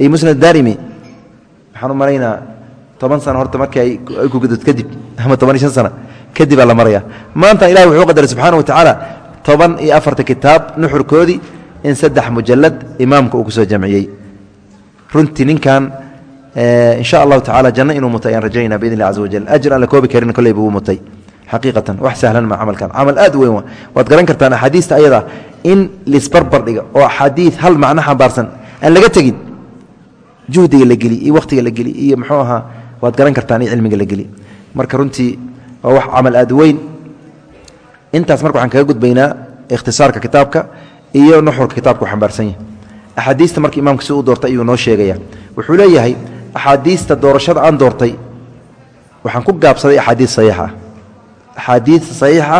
Iyo musnad daarimi waxaan u maraynaa toban sano horta markii ay ku gudud kadib ama toban iyo shan sano kadib la maraya. Maanta ilahi wuxuu qadaray subxaana wa tacaala toban iyo afarta kitaab nuxurkoodii in saddex mujalad imaamka uu ku soo jamciyey. Runtii ninkan insha allahu tacala janno inuu mutay ayaan rajaynaa biidn illahi caza wajal ajir aan la koobi karin kolley buu mutay xaqiiqatan. Wax sahlan ma camalkan. Camal aad u weyn waad garan kartaan axaadiista ayada in lisbarbar dhiga oo axaadiid hal macno xambaarsan aan laga tegin. Juhdiga la geli iyo wakhtiga la geli iyo muxuu ahaa waad garan kartaan iyo cilmiga la geli. Marka runtii waa wax camal aad weyn. Intaas marka waxaan kaga gudbaynaa ikhtisaarka kitaabka iyo nuxurka kitaabka u xambaarsan yahay. Axaadiista marka imaamka si uu doortay ayuu noo sheegaya. Wuxuu leeyahay axaadiista doorashada aan doortay waxaan ku gaabsaday axaadiis saxiixa ah. Axaadiis saxiixa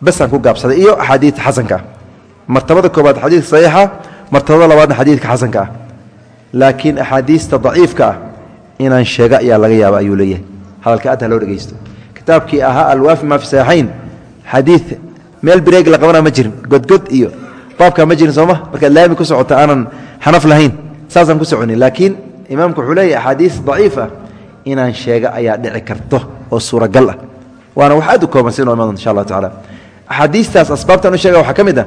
basaan ku gaabsaday. Iyo axaadiista xasanka ah. Martabada koobaad xadiidka saxiixa martabada labaadna xadiidka xasanka ah. Laakiin axaadiista daciifka ah inaan sheega ayaa laga yaaba ayuu leeyahay. Hadalka aad loo dhegeysto kitaabkii ahaa alwaafi maa fi saxiixayn xadiid meel bireeg la qabana ma jirin godgod iyo baabkaa ma jirin sooma? Markaad laami ku socota aanan xanaf lahayn saasaan ku soconin laakiin imaamku wuxuu leeyahy axaadiis daciif ah inaan sheega ayaa dhici karto oo suuragal ah. Waana wax aad u kooban si noo insha allah tacala axaadiistaas asbaabtaan u sheega waxaa ka mid ah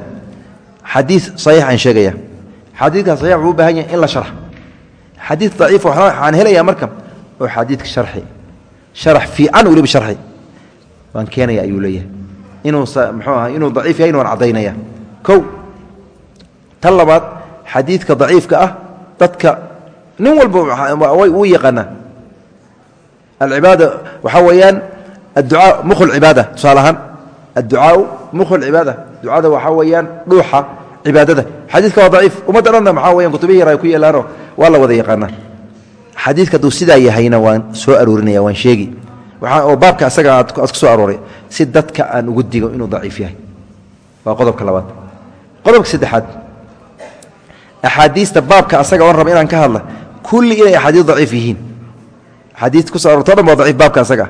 xadiid saxiix aan sheegaya. Xadiidka saxiix wuxuu u baahan yahay in la sharx. Xadiid daciif waxaan helayaa marka oo xadiidka sharxi. Sharax fiican weliba sharxi waan keenaya ayuu leeyahay. Inuu mxuu aha inuu daciif yahay waan caddaynaya. Kow tan labaad xadiidka daciifka ah dadka nin walba wuu yaqaanaa. Alcibaada waxaa weeyaan adducaa mukhu lcibaada tusaale ahaan. Adducaau mukhu lcibaada ducada waxaa weeyaan dhuuxa cibaadada. Xadiidka waa daciif ummadda dhanna maxaa weyan kutubihii yar ay ku yeelaanoo waa la wada yaqaanaa. Xadiidka hadduu sidaa yahayna waan soo aroorinaya waan sheegi oo baabka asaga aad ku soo arooray si dadka aan ugu digo inuu daciif yahay. Waa qodobka labaad. Qodobka saddexaad. Axaadiista baabka asaga oon raba inaan ka hadla kulli inay axaadiis daciif yihiin. Axaadiista kuso arorto dhan waa daciif baabka asaga.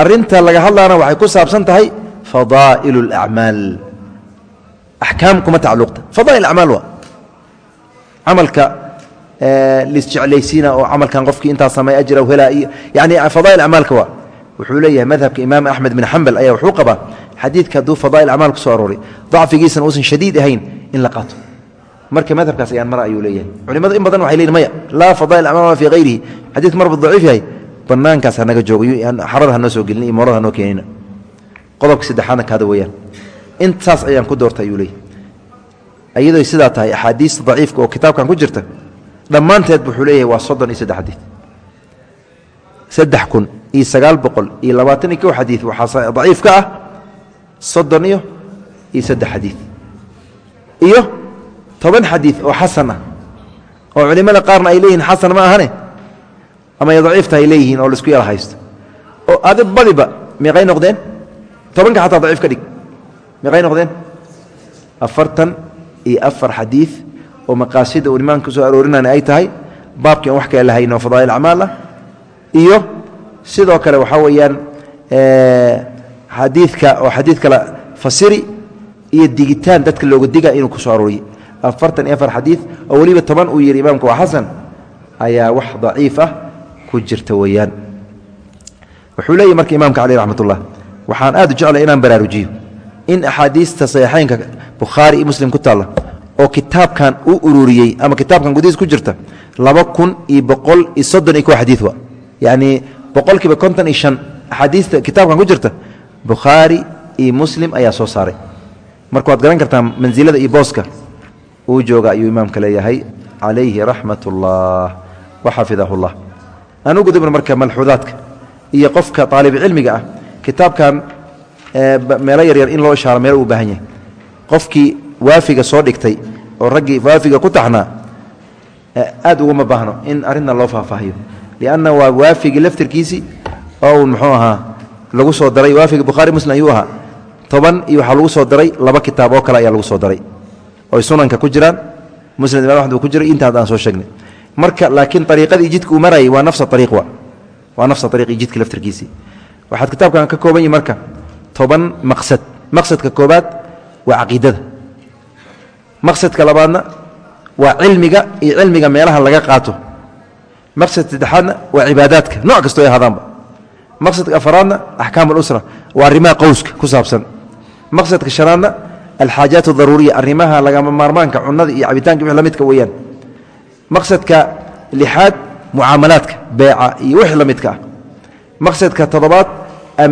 Arinta laga hadlaana waxay ku saabsan tahay fadaa'il اlacmaal axkaam kuma tacalluqta. Fadaa'il acmaal waa camalka lisjeclaysiina oo camalkan qofkii intaa samey ajra helaa. Iyo yani fadaa'il acmaalka waa wuxuu leeyahay madhabka imaam axmed bin xambal ayaa wuxuu qabaa xadiidka hadduu fadaa'il acmaal ku soo dacfigiisana uusan shadiid ahayn in la qaato. Marka madhabkaas ayaan mara ayuu leeyahay. Culimadu in badan waxay leeyihiin maya laa fadaa'il acmaal ma fii hayrihi xadiidku marbu daciif yahay banaankaas hanaga joogo xarada hanoo soo gelin iyo moolada hanoo keenina qodobka saddexaadna kaada weyaan intaas ayaan ku doorta ayuu leeyahy ayadoy sidaa tahay axaadiista daciifka oo kitaabkan ku jirta dhammaanteed wuxuu leeyahay waa soddon iyo saddex xadiid. Saddex kun iyo sagaal boqol iyo labaatan iyo kow xadiid waxaa daciif ka ah soddon iyo iyo saddex xadiid. Iyo toban xadiid oo xasan ah oo culimada qaarna ay leeyihiin xasan ma ahane ama ay daciifta ay leeyihiin oo la isku yala haysto. Oo adi badiba meeqay noqdeen? Tobanka xataa daciif ka dhig. Meeqay noqdeen? Afartan iyo afar xadiid oo maqaasida uu imaanka soo aroorinana ay tahay baabkii aan wax kale lahayn oo fadaa'il acmaal ah. Iyo sidoo kale waxaa weeyaan xadiidka oo xadiid kale fasiri iyo digitaan dadka looga diga inuu ku soo arooriyey afartan iyo afar xadiid oo weliba toban uu yidhi imaamka waa xasan ayaa wax daciif ah ku jirta weeyaan. Wuxuu leeyahy marka imaamka caleyh raxmat ullah waxaan aad u jeclay inaan baraarujiyo in axaadiista saxiixeynka bukhaari iyo muslim ku taalla oo kitaabkan u ururiyey ama kitaabkan gudihiis ku jirta laba kun iyo boqol iyo soddon iyo kow xadiid wa. Yacnii boqolkiiba konton iyo shan axaadiista kitaabkan ku jirta bukhaari iyo muslim ayaa soo saaray. Marka waad garan kartaa mansilada iyo booska uu jooga ayuu imaamka leeyahay calayhi raxmat ullah waxafidahu llah aan u gudubno marka malxuudaadka iyo qofka aalibcilmiga ah kitaabkan meelo yaryar in loo ishaaro meel uu baahan yahay. Qofkii waafiga soo dhigtay oo raggii waafiga ku taxnaa aad uguma baahno in arrintan loo faahfaahiyo. Lianna waa waafigii laftirkiisii oo uu muxuu ahaa lagu soo daray waafiga bukhaari muslim ayuu ahaa. Toban iyo waxaa lagu soo daray laba kitaab oo kale ayaa lagu soo daray. Oy sunanka ku jiraan muslim imam axmed ku jiray intaas aan soo sheegnay. Marka laakiin ariiqadii jidka uu marayay waa nafsa ariiq wa waa nafsa ariiqi jidka laftirkiisii waxaad kitaabkan ka kooban yihi marka toban maqsad. Maqsadka koobaad waa caqiidada maqsadka labaadna waa cilmiga iyo cilmiga meelaha laga qaato. Maqsadka saddexaadna waa cibaadaadka. Nooc kastoo ay ahadaanba maqsadka afaraadna axkaam alusra waa arrimaha qowska ku saabsan. Maqsadka shanaadna alxaajaat adaruuriya arrimaha lagama maarmaanka cunada iyo cabitaanka wix la midka weeyaan. Maqsadka lixaad mucaamalaadka beeca iyo wix la midka ah. Maqsadka toddobaad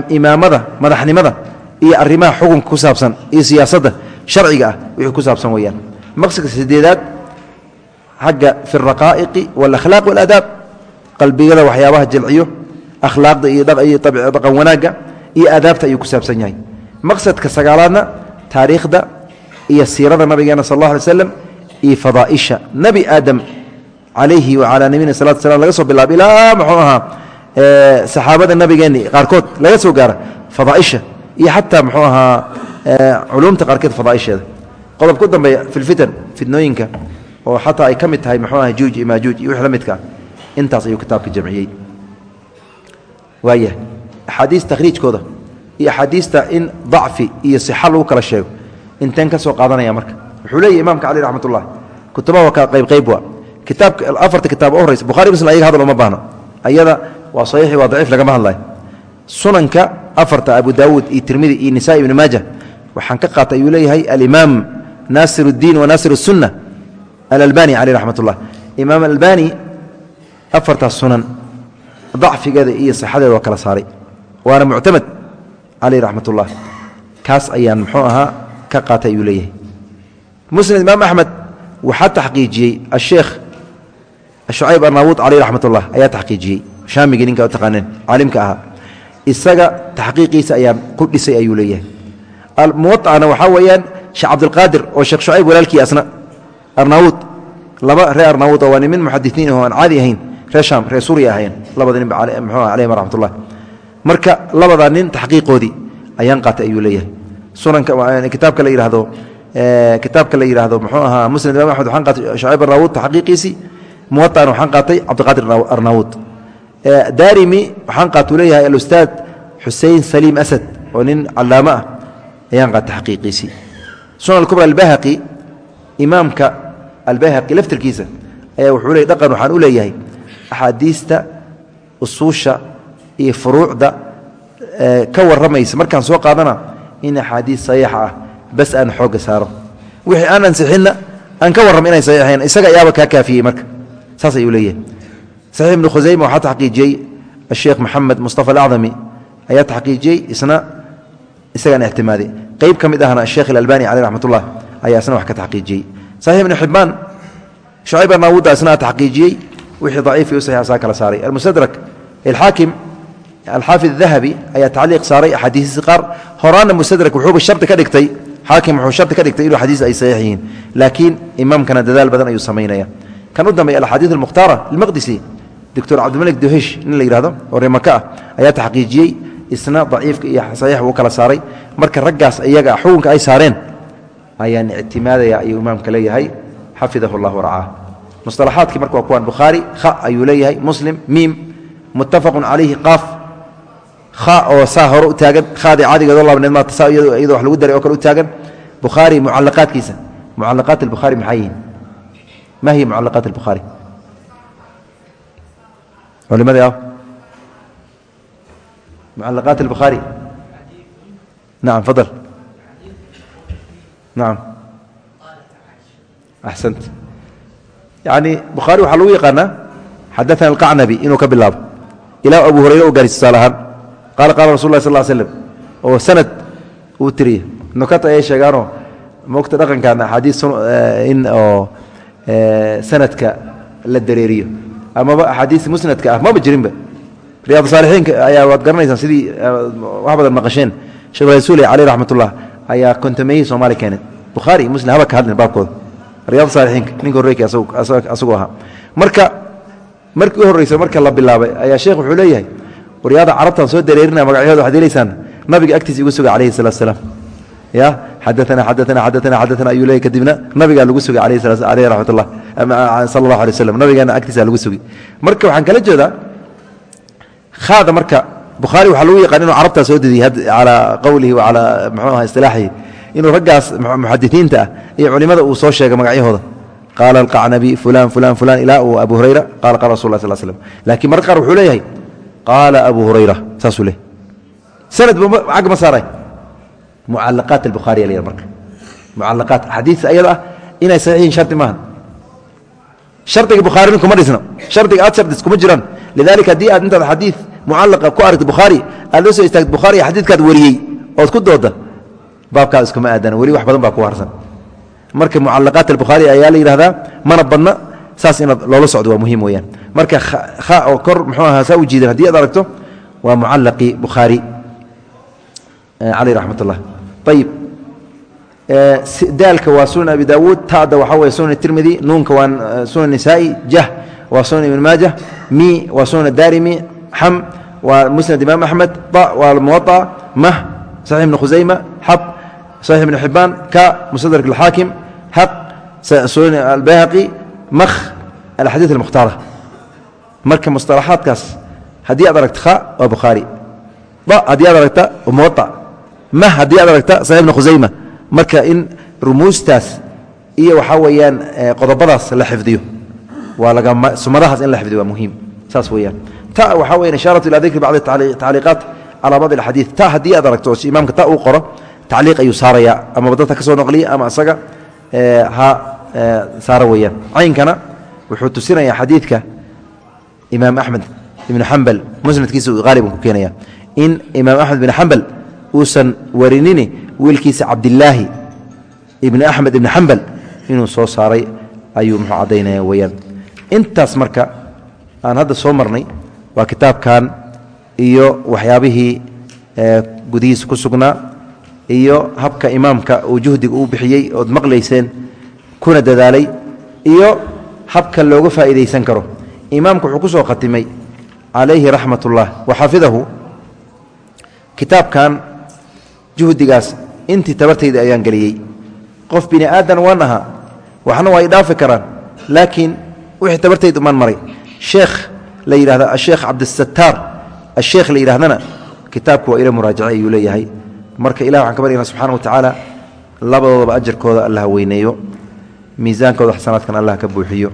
imaamada madaxnimada iyo arrimaha xukunka ku saabsan iyo siyaasadda sharciga ah wixii ku saabsan weeyaan. Maqsadka sideedaad xagga fi alraqaa'iqi waalakhlaaq waalaadaab qalbigada waxyaabaha jilciyo akhlaaqda iyo dhaqan wanaagga iyo aadaabta ayuu ku saabsan yahay. Maqsadka sagaalaadna taariikhda iyo siirada nabigeena sal allah alay slam iyo fadaaisha. Nebi aadam calayhi wacalaa nabiyina salatu slam laga soo bilaabo ilaa muxuu ahaa saxaabada nabigeenni qaarkood laga soo gaara fadaaisha iyo xataa muxuu ahaa culumta qaarkeed fadaaisheeda. Qodob ku dambeeya fi lfitan fitnooyinka oo xataa ay ka mid tahay muxuu aha juuj iyo maajuuj iyo wix la intaas ayuu kitaabka jamciyey. Waaya axaadiis takhriijkooda iyo axaadiista in dacfi iyo sixa lagu kala sheego inteen ka soo qaadanaya marka. Wuxuu leeyahy imaamka cali raxmat ullah kutubaha waa ka qaybqayb waa. Kitaabka afarta kitaab oo horeysa bukhari muslim ayaga hadal uma baahno ayada waa saxiixi waa daciif lagama hadlayo sunanka afarta abu daawuud iyo tirmidi iyo nisaa ibni maaja waxaan ka qaatay ayuu leeyahay alimaam naasir اddiin wa naasir الsunna alalbani caleyh raxmat ullah imaam albani afartaas sunan dacfigeeda iyo sixadeeda waa kala saaray waana muctamad caleyh raxmat ullah kaas ayaan muxuu ahaa ka qaatay ayuu leeyahay musnad imaam axmed waxaa taxqiijiyey asheekh shucayb arnaawuud caleyh raxmat ullah ayaa taxqiijiyey shaamigii ninka taqaaneen caalimka ahaa isaga taxqiiqiisa ayaan ku dhisay ayuu leeyahay muwaana waxaa weeyaan sheekh cabdilqaadir oo sheekh shucayb walaalkii asna arnaawuud laba reer arnaawuud oo waa nimin muxadisiin oo aan caadi ahayn reer shaam reer suuriya ahayn. Labada nin mxuu caleyhim raxmatullah marka labadaa nin taxqiiqoodii ayaan qaatay ayuu leeyahay. Sunanka kitaabka la yidhaahdo kitaabka la yidhaahdo muxuu ahaa musnad imam axmed waxaan qaatay shucayb arnaawuud taxqiiqiisii muwaana waxaan qaatay cabdiqaadir arnaawuud daarimi waxaan qaatu leeyahay alustaad xusein saliim asad oo nin calaamo ah ayaan qaata xaqiiqiisii sunan kubra albahaqi imaamka albahaqi laftirkiisa ayaa wuxuu leey dhaqan waxaan u leeyahay axaadiista usuusha iyo furuucda ka warramaysa. Markaan soo qaadana in axaadiis saxiixa ah bas aan xoogga saaro. Wixii aan ansixinna aan ka warram inay saxiixayn isaga ayaaba kaa kaafiyey marka. Saas ayuu leeyahay. Saxiix ibnu khusayma waxaa taxqiijiyey asheekh maxamed mustafa alacdami ayaa taxqiijiyey isna isagaan ictimaaday qeyb ka mid ahna sheekh ilalbani caleh raxmat ullah ayaa isna wax ka taxqiijiyey. Saxiix ibnu xibbaan shucayb arnaawuda isna taxqiijiyey wixii daciif iyo saxiix saa kala saaray. Almustadrak alxaakim alxaafid dahabi ayaa tacliiq saaray axaadiisi qaar. Horaanna mustadrak wuxuuba shardi ka dhigtay xaakim wuxuu shardi ka dhigtay inuu xadiis ay saxiix yihiin laakiin imaamkana dadaal badan ayuu samaynaya kan u dambeeya alxadiid almukhtaara lilmaqdisi doctor cabdimalik duhesh nin la yihahdo oo reemaka ah ayaa taxqiijiyey isna daciifka iyo saxiix uu kala saaray. Marka raggaas iyaga xukunka ay saareen ayaan ictimaadaya ayuu imaamka leeyahay. Xafidahu llah waracaa musalaxaadkii marka waa kuwaan bukhaari kha ayuu leeyahay. Muslim miim muttafaqun calayhi qaaf. Kha oo saa hore u taagan khadii caadigeedoo laabneed maata saa iyadoo wax lagu daray oo kale u taagan. Bukhaari mucalaqaadkiisa mucalaqaat albukhaari maxaa yihiin? Ma hiya mucalaqaat albukhaari? Culimadii ah mucalaqaat albukhaari nacam fadal nacam axsant yacni bukhaari waxaa lagu yaqaanaa xadaana alqacnabi inuu ka bilaabo ilaa abu hurayre u gaarsi tusaale ahaan qaala qaala rasul lah sal l slem oo sanad uu tiriye nukata ay sheegaanoo mogta dhaqankan axaadiis in oo sanadka la dareeriyo amaba axaadiis musnadka ah maba jirinba riyaad saalixiinka ayaa waad garanaysaan sidii wax badan maqasheen. Sheekh rasuuli caleyh raxmat ullah ayaa kontameeyihii soomaali keeneen bukhaari muslim haba ka hadlin baabkooda riyaad saalixiinka ninka horreykii asagu ahaa. Marka markii u marka la bilaabay ayaa sheekh wuxuu leeyahay waryaada carabtan soo dareerinaya magacyahooda waxad helaysaan nabiga agtiisa igu sugay calayhi salatu salaam. Ya xadaana xadaana xadaana xadaana ayuu leeyahy kadibna nabigaa lagu sugay aleyh raxmat ullah sala allahu alay waslam nabigaana agtiisa lagu sugay marka waxaan kala jeedaa haada marka bukhaari waxaa lagu yaqaan inuu carabtaa soo dediyey calaa qowlihi wa calaa muxuu aha inuu raggaas muxadisiinta ah iyo uu soo sheegay magacyahooda. Qaala alqacnabi fulan fulan fulan ilaa abu hurayra qala qala rasul lah sal slm lakiin marka qaar leeyahay qaala abu hurayra saasuu leeyahy sanad ba cag ma saaray. Mucalaqaat albukhaari la marka. Mucalaqaat axaadiis ayada ah inay saxiixiin shardi maaha shardiga bukhaarina kuma dhisno. Shardiga aad shardis kuma jiraan lidalika haddii aad intaad xadiid mucallaqa ku aragta bukhaari aad la soo istaagta bukhaari xadiidkaad wariyey ood ku dooda baabkaad iskuma aadana weli wax badan baa ku harsan marka mucalaqaat albukhaari ayaa la yidhahdaa mana badna saas inaad loola socdo waa muhiim weyaan marka kha oo kor muxuu ahaa saa u jiidan haddii aad aragto waa mucalaqi bukhaari caleyh raxmat ullah ayib daalka waa sunan abi daawuud tada waxaa wey sunan tirmidi nuunka waa sunan nisaa'i jah waa sunan ibn maaja mi waa sunan darimi xam waa musnad imaam axmed a waa muwaaa mah saxiix ibn khusayma xab saxiix ibn xibaan ka mustadrak alxaakim haq sunan albayhaqi mah alxadiid almukhtaara marka musطalaxaadkaas haddii aad aragta kha waa bukhaari haddii aad aragta muwaa mah haddii aad aragta saxiix ibn khusayma marka in rumuustaas iyo waxaa weeyaan eh, qodobadaas la xifdiyo sumadahaas in la xifdiyo waa muhiim. Saas weeyaan. Ta waxaa weyan ishaaratu ila dikri bacdi tacliiqaat calaa bacdi alxadiid ta haddii aad aragto imaamka ta uu qoro tacliiq ayuu saarayaa. Amaba dadka ka noqliya ama isaga ha saara weeyaan. Caynkana wuxuu tusinayaa xadiidka imaam axmed ibnu xambal musnadkiisa uu haalibun ku keenaya in imaam axmed bin xambal uusan warinini wiilkiisa cabdilaahi ibni axmed ibni xambal inuu soo saaray ayuu muxuu caddaynaya weyaan intaas marka aan hadda soo marnay waa kitaabkan iyo waxyaabihii gudihiisa ku sugnaa iyo habka imaamka uu juhdiga uu bixiyey ood maqlayseen kuna dadaalay iyo habka looga faa'iidaysan karo. Imaamku wuxuu ku soo khatimay calayhi raxmat ullah wa xafidahu kitaabkan juhdigaas intii tabartayda ayaan geliyey. Qof bini aadan waan ahaa waxna waa idhaafi karaan laakiin wixii tabartayd umaan maray sheekh la yidhahda asheekh cabdisataar asheekh la yidhahdana kitaabku waa ila muraajace ayuu leeyahay. Marka ilah waxaan ka baryana subxana wa tacaala labadoodaba ajarkooda allah weyneeyo. Miisaankooda xasanaadkan allah ka buuxiyo.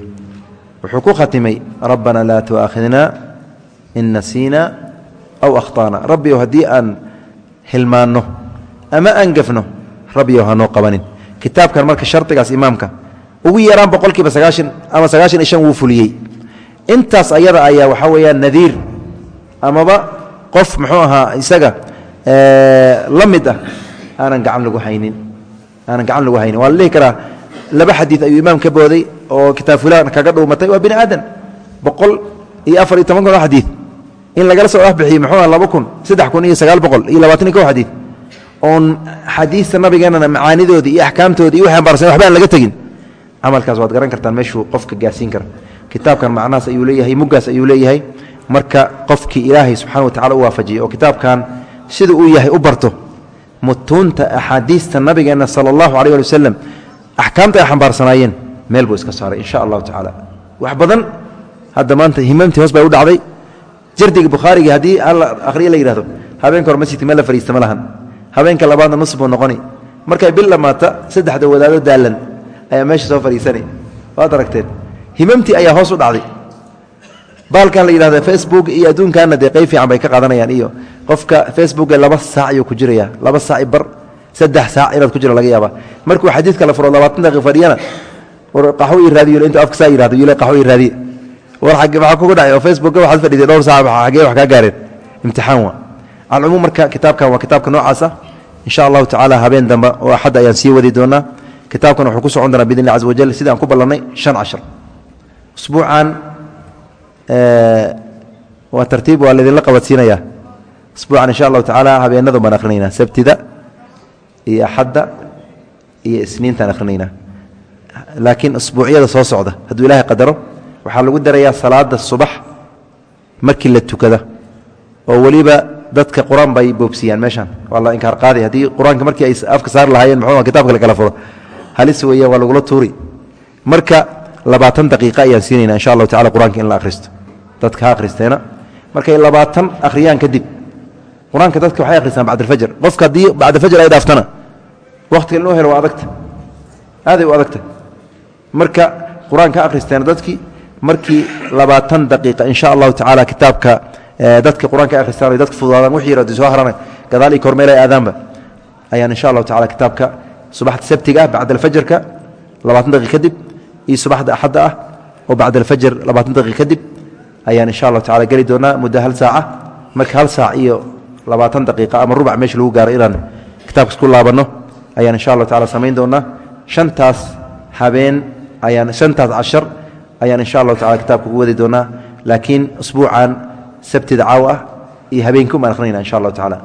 Wuxuu ku khatimay rabbana laa tu'aakhidna in nasiina aw akhطa'na rabbiyow haddii aan hilmaanno ama aan gafno rabbiyow hanoo qabanin. Kitaabkan marka shardigaas imaamka ugu yaraan boqolkiiba sagaashan ama sagaashan iyo shan wuu fuliyey. Intaas ayada ayaa waxaa weeyaan nadiir amaba qof muxuu ahaa isaga la mid ah aanan gacan lagu haynin aanan gacan lagu haynin. Waa la dhihi karaa laba xadiid ayuu imaam ka booday oo kitaab fulaan kaga dhuumatay. Waa bini aadan boqol iyo afar iyo toban kun oo xadiid in lagala soo afbixiyey muxuu aha laba kun saddex kun iyo sagaal boqol iyo labaatan iyo kow xadiid oon xadiista nabigeennana macaanidoodii iyo axkaamtoodii iyo waxaan baarsan waxba aan laga tegin camalkaas waad garan kartaan meeshuu qofka gaarsiin kara kitaabkan macnahaas ayuu leeyahay muggaas ayuu leeyahay. Marka qofkii ilaahay subxana wa tacala u waafajiyey oo kitaabkan sida uu yahay u barto mutuunta axaadiista nabigeenna sala allahu alay ali wasalam axkaamta ay xambaarsanaayeen meel buu iska saaray insha allahu tacaala wax badan hadda maanta himamtii hoos bay u dhacday. Jardiga bukhaarigi haddii alla akhriya la yidhahdo habeenka hor masjidka meel la fadhiista ma lahan. Habeenka labaadna nus buu noqoni. Markay bil dhammaata saddexda wadaado daalan ayaa meesha soo fadhiisanay. Waad aragteen himamtii ayaa hoos u dhacday. Baalkan la yidhahda facebook iyo adduunkaana dee qayb fiican bay ka qaadanayaan iyo qofka facebooka laba saac ayuu ku jiraya. Laba saac bar saddex saac inaad ku jiro laga yaaba markuu xadiidka la furo labaatan daqiiq fadhiyana war qaxwo ii raadiyo intuu afka saa yihahdo yule qaxwo ii raadiye. War maxaa kugu dhacay oo facebooka waxaad fadhiday dhowr saac xaggee wax kaa gaareen. Imtixaan waa. Alcumuum marka kitaabkan waa kitaabka noocaasa insha allahu tacaala habeen dambe oo axadda ayaan sii wadi doonaa kitaabkan wuxuu ku socon doonaa biidn illahi caza wajal sidaan ku ballannay shan cashar. Usbuucan waa tartiib waa laydinla qabadsiinayaa. Usbuucan insha allahu tacaala habeenadu baan akhrinaynaa sabtida iyo axadda iyo isniintaan akhrinaynaa laakiin usbuucyada soo socda hadduu ilaahay qadaro waxaa lagu darayaa salaada subax markii la tukada oo weliba dadka qur'aan bay boobsiyaan meeshaan. Waa la inkaar qaaday haddii qur'aanka markii ay afka saari lahaayeen muxuu kitabka la kala furo halis weeye waa lagula tuuri. Marka labaatan daqiiqa ayaan siinayna insha allahu tacala qur'aanka in la akhristo. Dadka ha akhristeena. Markay labaatan akhriyaan kadib qur'aanka dadka waxay akhristaan bacd alfajr. Qofka haddii bacd alfajr ay dhaaftana wakhtiga inuu helo waa adagta. Aaday u adagta. Marka qur'aanka akhristeena dadkii markii labaatan daqiiqa insha allahu tacaala kitaabka dadka qur'aanka akhristaan dadka fududaadaan wixii yar soo harana gadaal iyo kormeel ay aadaanba. Ayaan insha allahu tacala kitaabka subaxda sabtiga ah bacd alfajrka labaatan daqiiq kadib iyo subaxda axadda ah oo bacd alfajr labaatan daqiiq kadib ayaan insha allahu tacala geli doonaa muddo hal saaca marka hal saac iyo labaatan daqiiqa ama rubac meesha lagu gaaro inaan kitaabkas ku laabanno ayaan insha allahu tacala samayn doonaa. Shantaas habeen ayaan shantaas cashar ayaan insha allahu tacala kitaabka ugu wadi doonaa. Laakiin usbuucan sabtida caaw ah iyo habeenkii umaan akrinayna insha allahu tacala